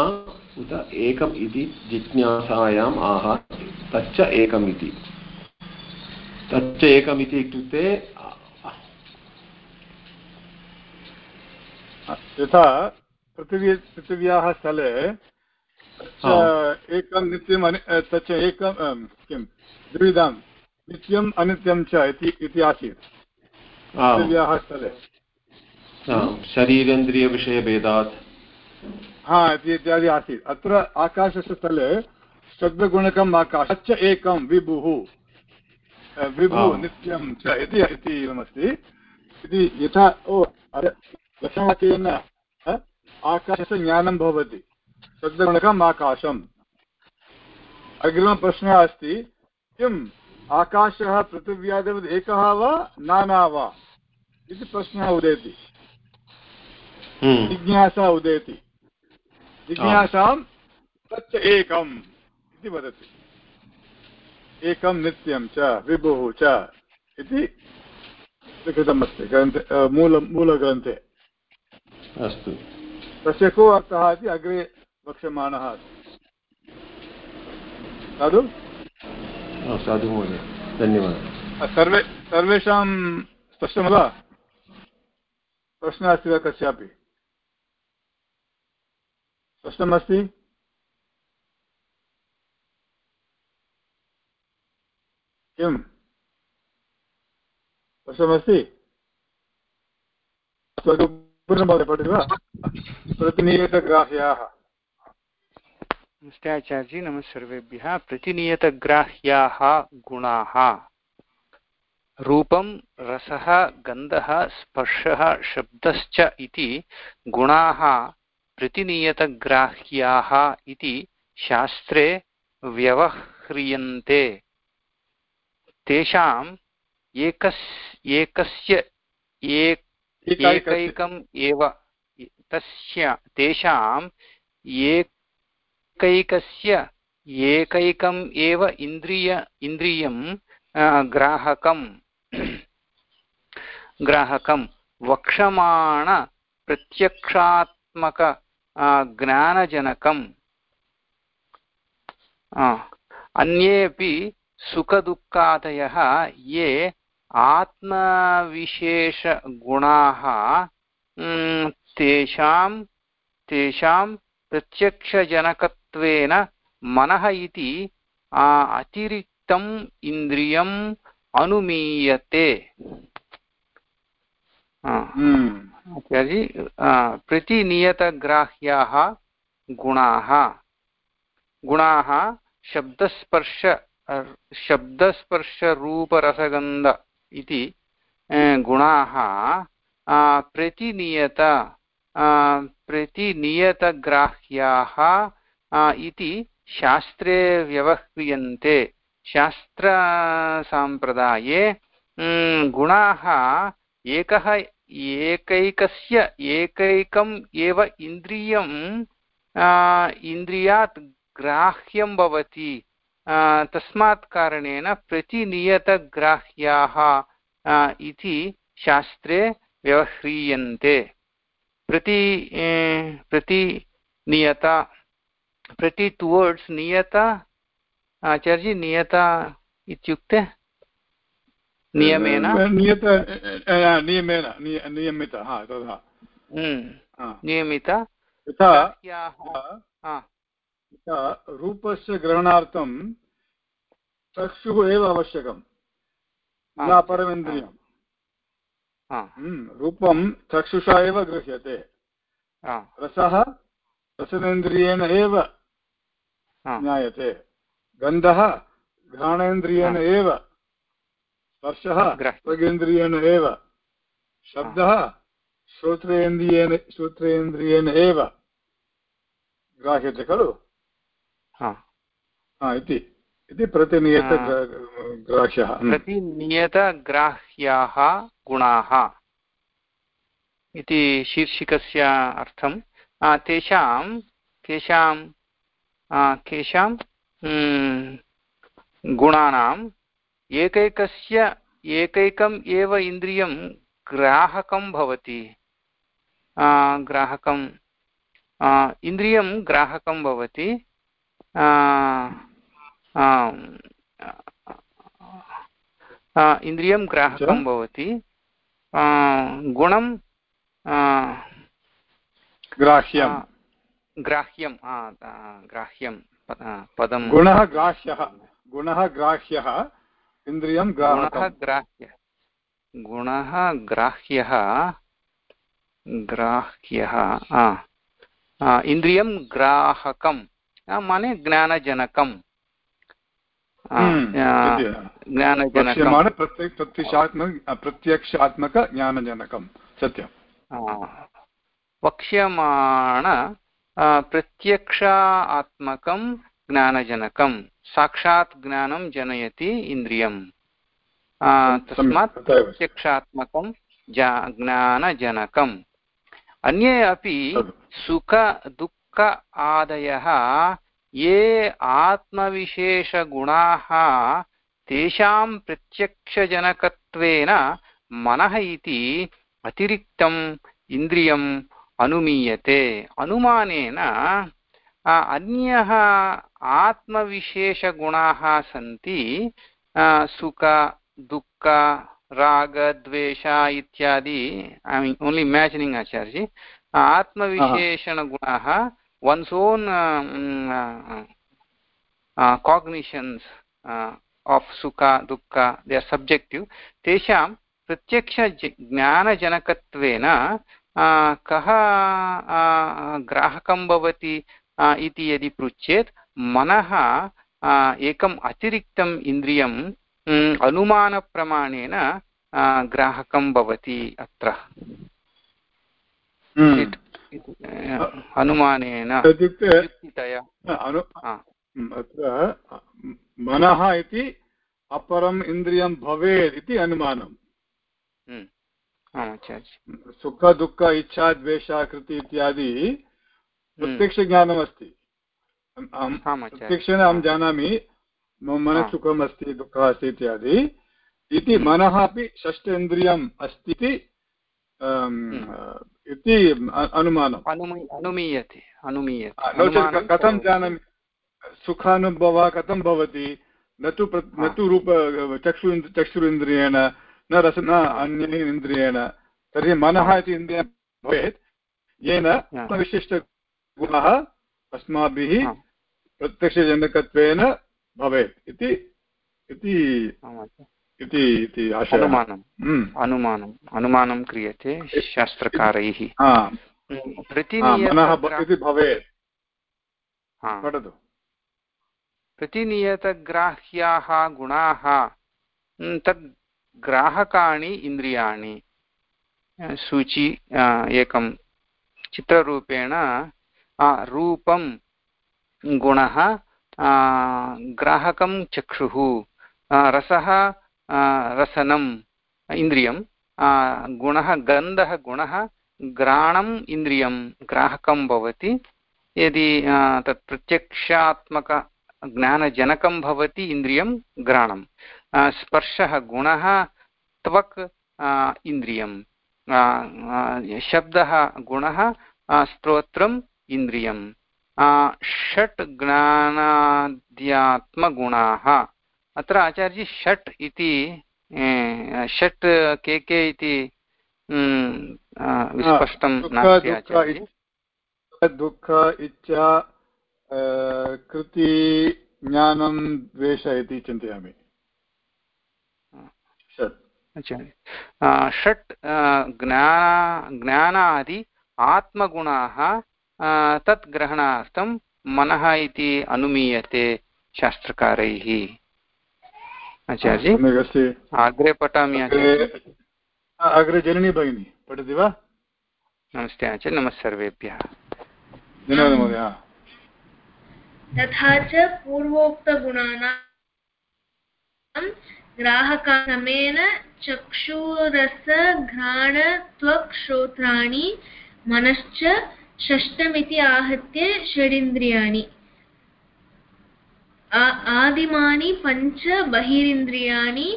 उत एकम् इति जिज्ञासायाम् आह तच्च एकम् इति तच्च एकम् इति इत्युक्ते यथा पृथिवी पृथिव्याः स्थले एकं नित्यम् अनि तच्च एकं किं? द्विविधं नित्यम् अनित्यं च इति आसीत्। पृथिव्याः स्थले। शरीरेन्द्रियविषयभेदात्। हा इत्यादि आसीत्। अत्र आकाशस्य स्थले शब्दगुणकम् आकाशश्च एकं विभुः। विभुः नित्यं च इति इति एवमस्ति इति यथा ओ दशवाक्येन आकाशस्य ज्ञानं भवति। शब्दगुणकम् आकाशम्। अग्रिमप्रश्नः अस्ति किम्? आकाशः पृथिव्यादिवत् एकः वा नाना वा? इति प्रश्नः उदेति। हम्म। जिज्ञासा उदेति। जिज्ञासां तच्च एकम् इति वदति। एकं नित्यं च विभुः च इति लिखितमस्ति ग्रन्थे मूल मूलग्रन्थे। अस्तु। तस्य को अर्थः इति अग्रे वक्ष्यमाणः अस्ति। साधु? साधु महोदय धन्यवादः। सर्वे सर्वेषां स्पष्टं वा? प्रश्नः अस्ति वा कस्यापि? स्पष्टमस्ति किम् स्पष्टमस्ति पठति वा प्रतिनियतग्राह्याः नमस्ते आचार्यजी प्रतिनियतग्राह्याः गुणाः रूपं रसः गन्धः स्पर्शः शब्दश्च इति गुणाः प्रतिनियतग्राह्याः इति शास्त्रे व्यवह्रियन्ते। तेषाम् एकस्, एकस्य एकैकम् एव, तस्य तेषाम् एकैकस्य, एकैकम् एव इन्द्रिय, इन्द्रियं ग्राहकं ग्राहकं वक्षमाण, प्रत्यक्षात्मक ज्ञानजनकम्। अन्येपि सुखदुःखादयः ये आत्मविशेषगुणाः तेषां तेषां प्रत्यक्षजनकत्वेन मनः इति अतिरिक्तम् इन्द्रियम् अनुमीयते। आचार्यजी प्रतिनियतग्राह्याः गुणाः। गुणाः शब्दस्पर्श शब्दस्पर्शरूपरसगन्ध इति गुणाः प्रतिनियत प्रतिनियतग्राह्याः इति शास्त्रे व्यवह्रियन्ते। शास्त्रसाम्प्रदाये गुणाः एकः एकैकस्य, एकैकम् एव इन्द्रियं इन्द्रियात् ग्राह्यं भवति। तस्मात् कारणेन प्रतिनियतग्राह्याः इति शास्त्रे व्यवह्रियन्ते। प्रति प्रतिनियत, प्रति टुवर्ड्स् नियत आचार्य नियत इत्युक्ते नियमेन नियत नियमेन नियमित तथा नियमित यथा रूपस्य ग्रहणार्थं चक्षुः एव आवश्यकं न परमिन्द्रियं रूपं चक्षुषा एव गृह्यते रसः रसनेन्द्रियेण एव ज्ञायते गन्धः घ्राणेन्द्रियेण एव स्पर्शः त्वगेन्द्रियेण एव। शब्दः श्रोत्रेन्द्रियेण श्रोत्रेन्द्रियेण एव। ग्राह्यते खलु? इति इति प्रतिनियतग्राह्यः प्रतिनियतग्राह्याः गुणाः। इति शीर्षिकस्य अर्थं। तेषां केषां केषां गुणानाम् एकैकस्य एकैकम् एव इन्द्रियं ग्राहकं भवति। ग्राहकं इन्द्रियं ग्राहकं भवति। इन्द्रियं ग्राहकं भवति। गुणं ग्राह्यं ग्राह्यं ग्राह्यं पदं गुणः ग्राह्यः गुणः ग्राह्यः। इन्द्रियं गुणः ग्राह्यः गुणः ग्राह्यः। ग्राह्यः इन्द्रियं ग्राहकं माने ज्ञानजनकं ज्ञानजनकं प्रत्यक्षात्मकज्ञानजनकं सत्यं वक्ष्यमाण प्रत्यक्ष आत्मकं ज्ञानजनकं साक्षात् ज्ञानं जनयति इन्द्रियं तस्मात् प्रत्यक्षात्मकं ज्ञानजनकम्। अन्ये अपि सुख दुःख आदयः ये आत्मविशेषगुणाः तेषां प्रत्यक्षजनकत्वेन मनः इति अतिरिक्तम् इन्द्रियम् अनुमीयते। अनुमानेन अन्यः आत्मविशेषगुणाः सन्ति सुख दुःख रागद्वेष इत्यादि ऐ मीन् ओन्लि इमेजिनिङ्ग् आचार्यजी आत्मविशेषणगुणाः one's own um, uh, cognitions uh, of sukha dukkha they are subjective tesham प्रत्यक्ष ज्ञानजनकत्वेन कः ग्राहकं भवति? इति यदि पृच्छेत् मनः एकम् अतिरिक्तम् इन्द्रियम् अनुमानप्रमाणेन ग्राहकं भवति अत्र अनुमानेन इत्युक्ते अत्र मनः इति अपरम् इन्द्रियं भवेत् इति अनुमानम् सुख दुःख इच्छा द्वेषा कृति इत्यादि प्रत्यक्षज्ञानमस्ति। प्रत्यक्षेण अहं जानामि मम मनः सुखम् अस्ति दुःखः अस्ति इत्यादि। इति मनः अपि षष्ठ इन्द्रियम् अस्ति इति इति अनुमानम्। अनुमीयते नो चेत् कथं जानामि? सुखानुभवः कथं भवति? न तु न तु रूप चक्षु चक्षुरिन्द्रियेण न रस न अन्येन इन्द्रियेण तर्हि मनः इति इन्द्रियं भवेत् येन विशिष्टगुणः अस्माभिः प्रत्यक्षजनकत्वेन भवेत् इति इति इति अनुमानम्। हम्म। अनुमानम्। अनुमानं क्रियते शास्त्रकारैः। भवेत् वदतु प्रतिनियतग्राह्याः गुणाः हम्म, तद् ग्राहकाणि इन्द्रियाणि सूची एकं चित्ररूपेण रूपं गुणः ग्राहकं चक्षुः रसः रसनम् इन्द्रियं गुणः, गन्धः, गुणः घ्राणम् इन्द्रियं, ग्राहकं भवति। यदि तत् प्रत्यक्षात्मकज्ञानजनकं भवति, इन्द्रियं घ्राणं स्पर्शः, गुणः, त्वक् इन्द्रियं शब्दः, गुणः स्तोत्रम् इन्द्रियं षट् ज्ञानाद्यात्मगुणाः अत्र आचार्यजी षट् इति षट् के के इति विस्पष्टं दुःख इच्छा कृति ज्ञानं द्वेष इति चिन्तयामि। षट्। ज्ञान ज्ञानादि आत्मगुणाः तत् ग्रहणार्थं मनः इति अनुमीयते शास्त्रकारैः। आचार्य? अग्रे पठामि अग्रे जननी भगिनी पठति वा? नमस्ते आचार्य। नमः सर्वेभ्यः धन्यवादः महोदय तथा च पूर्वोक्तगुणानां ग्राहकासमेन चक्षुरसघ्राणत्वक् श्रोत्राणि मनश्च षष्टमिति आहत्य षडिन्द्रियाणि आदिमानि पञ्च बहिरिन्द्रियाणि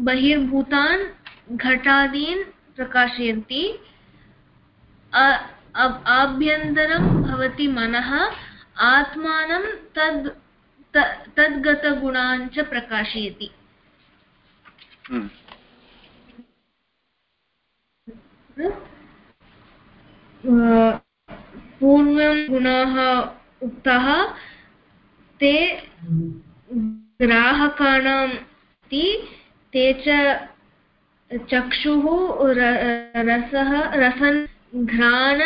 बहिर्भूतान् घटादीन् प्रकाशयन्ति। आभ्यन्तरं भवति मनः आत्मानं तद् तद्गतगुणान् च प्रकाशयति। हम्म। पूर्वं गुणाः उक्ताः, ते ग्राहकाणाम् इति ते च चक्षुः रसः, रसन् घ्राण,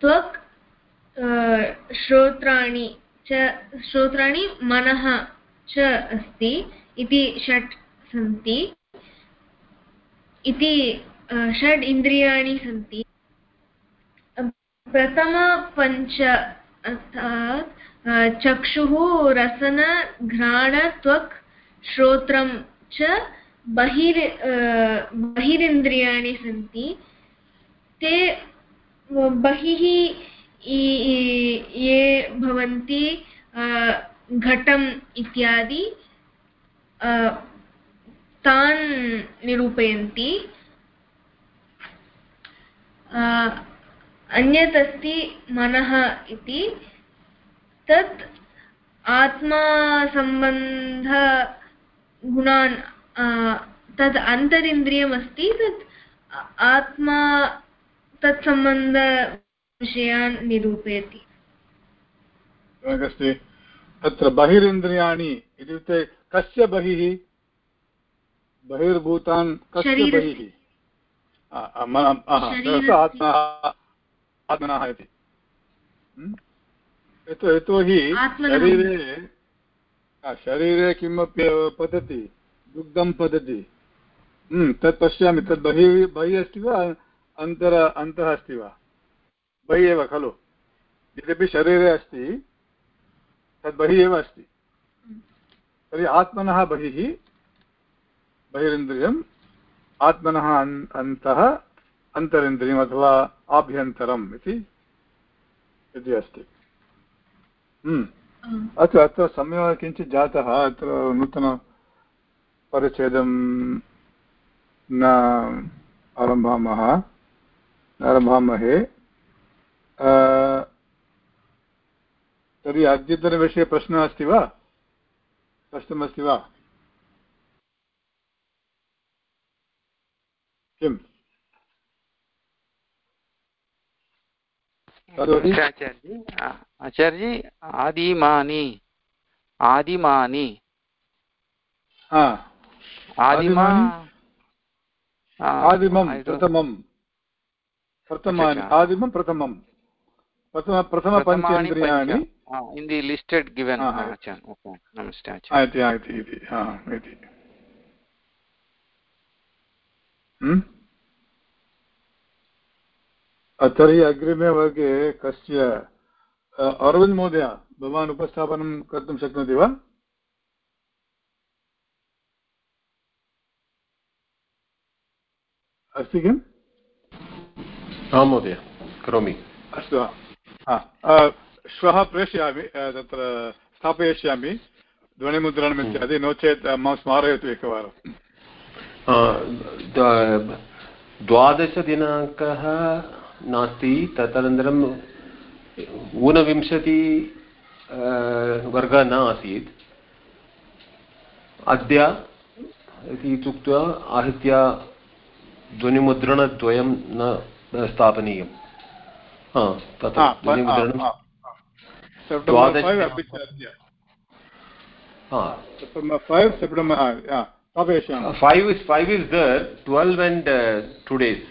त्वक् श्रोत्राणि च, श्रोत्राणि मनः च अस्ति इति षट् सन्ति। इति षड् इन्द्रियाणि सन्ति। प्रथमपञ्च अर्थात् चक्षुः, रसन, घ्राण, त्वक्, श्रोत्रं च बहिर् बहिरिन्द्रियाणि सन्ति। ते बहिः ये भवन्ति घटम् इत्यादि तान् निरूपयन्ति। अन्यत् अस्ति मनः इति तत् आत्मासम्बन्धगुणान् तद् अन्तरिन्द्रियमस्ति तत् आत्मा तत्सम्बन्धविषयान् निरूपयति। अस्ति तत्र बहिरिन्द्रियाणि इत्युक्ते कस्य बहिः? बहिर्भूतान् कस्य बहिः? आ, आत्मनः इति? यतो यतोहि। शरीरे शरीरे किमपि पतति दुग्धं पतति। हम्म, तत् पश्यामि तत् बहिः बहिः अस्ति वा अन्तर अन्तः अस्ति वा? बहिः एव खलु। यद्यपि शरीरे अस्ति तद् बहिः एव अस्ति। तर्हि आत्मनः बहिः बहिरिन्द्रियम् आत्मनः अन्तः अन्तरिन्द्रियम् अथवा आभ्यन्तरम् इति इति अस्ति। हम्म। अत्र अत्र समयः किञ्चित् जातः अत्र नूतनपरिच्छेदं न आरभामः आरभामहे अ, तर्हि अद्यतनविषये प्रश्नः अस्ति वा? प्रश्नमस्ति वा? किम्? आचार्यजी आचार्यजी आदिमानि आदिमानि। हा। आदिमा आदिमं प्रथमं। प्रथमानि. आदिमं प्रथमं। प्रथम प्रथमपञ्चेन्द्रियाणि in the listed given ah, ah. acha, okay namaste acha. हा, इति हा, इति इति हा इति हम्म? अ, तर्हि अग्रिमे वर्गे कस्य अरविन्द् महोदय भवान् उपस्थापनं कर्तुं शक्नोति वा? अस्ति किम्? आं महोदय करोमि। अस्तु श्वः प्रेषयामि तत्र स्थापयिष्यामि ध्वनिमुद्रणम् इत्यादि नो चेत् माँ स्मारयतु द- द्वादशदिनाङ्कः नास्ति तदनन्तरं ऊनविंशति वर्गः न आसीत्। अद्य इति इत्युक्त्वा आहत्य ध्वनिमुद्रणद्वयं न स्थापनीयं हा, तत्र ध्वनिमुद्रणं द्वादश five is five is there, twelve and uh, two days.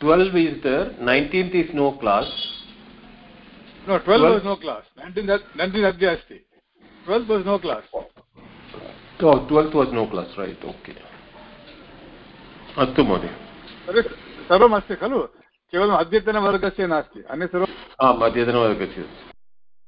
Twelve is there, nineteenth is no class. No twelve Twelve? Was no class nineteen nineteen अद्य अस्ति twelve was no class Oh, twelfth was no class, right? Okay. अस्तु महोदय सर्वमस्ति खलु केवलम् अद्यतनवर्गस्य नास्ति अन्य सर्वं आम् अद्यतनवर्गस्य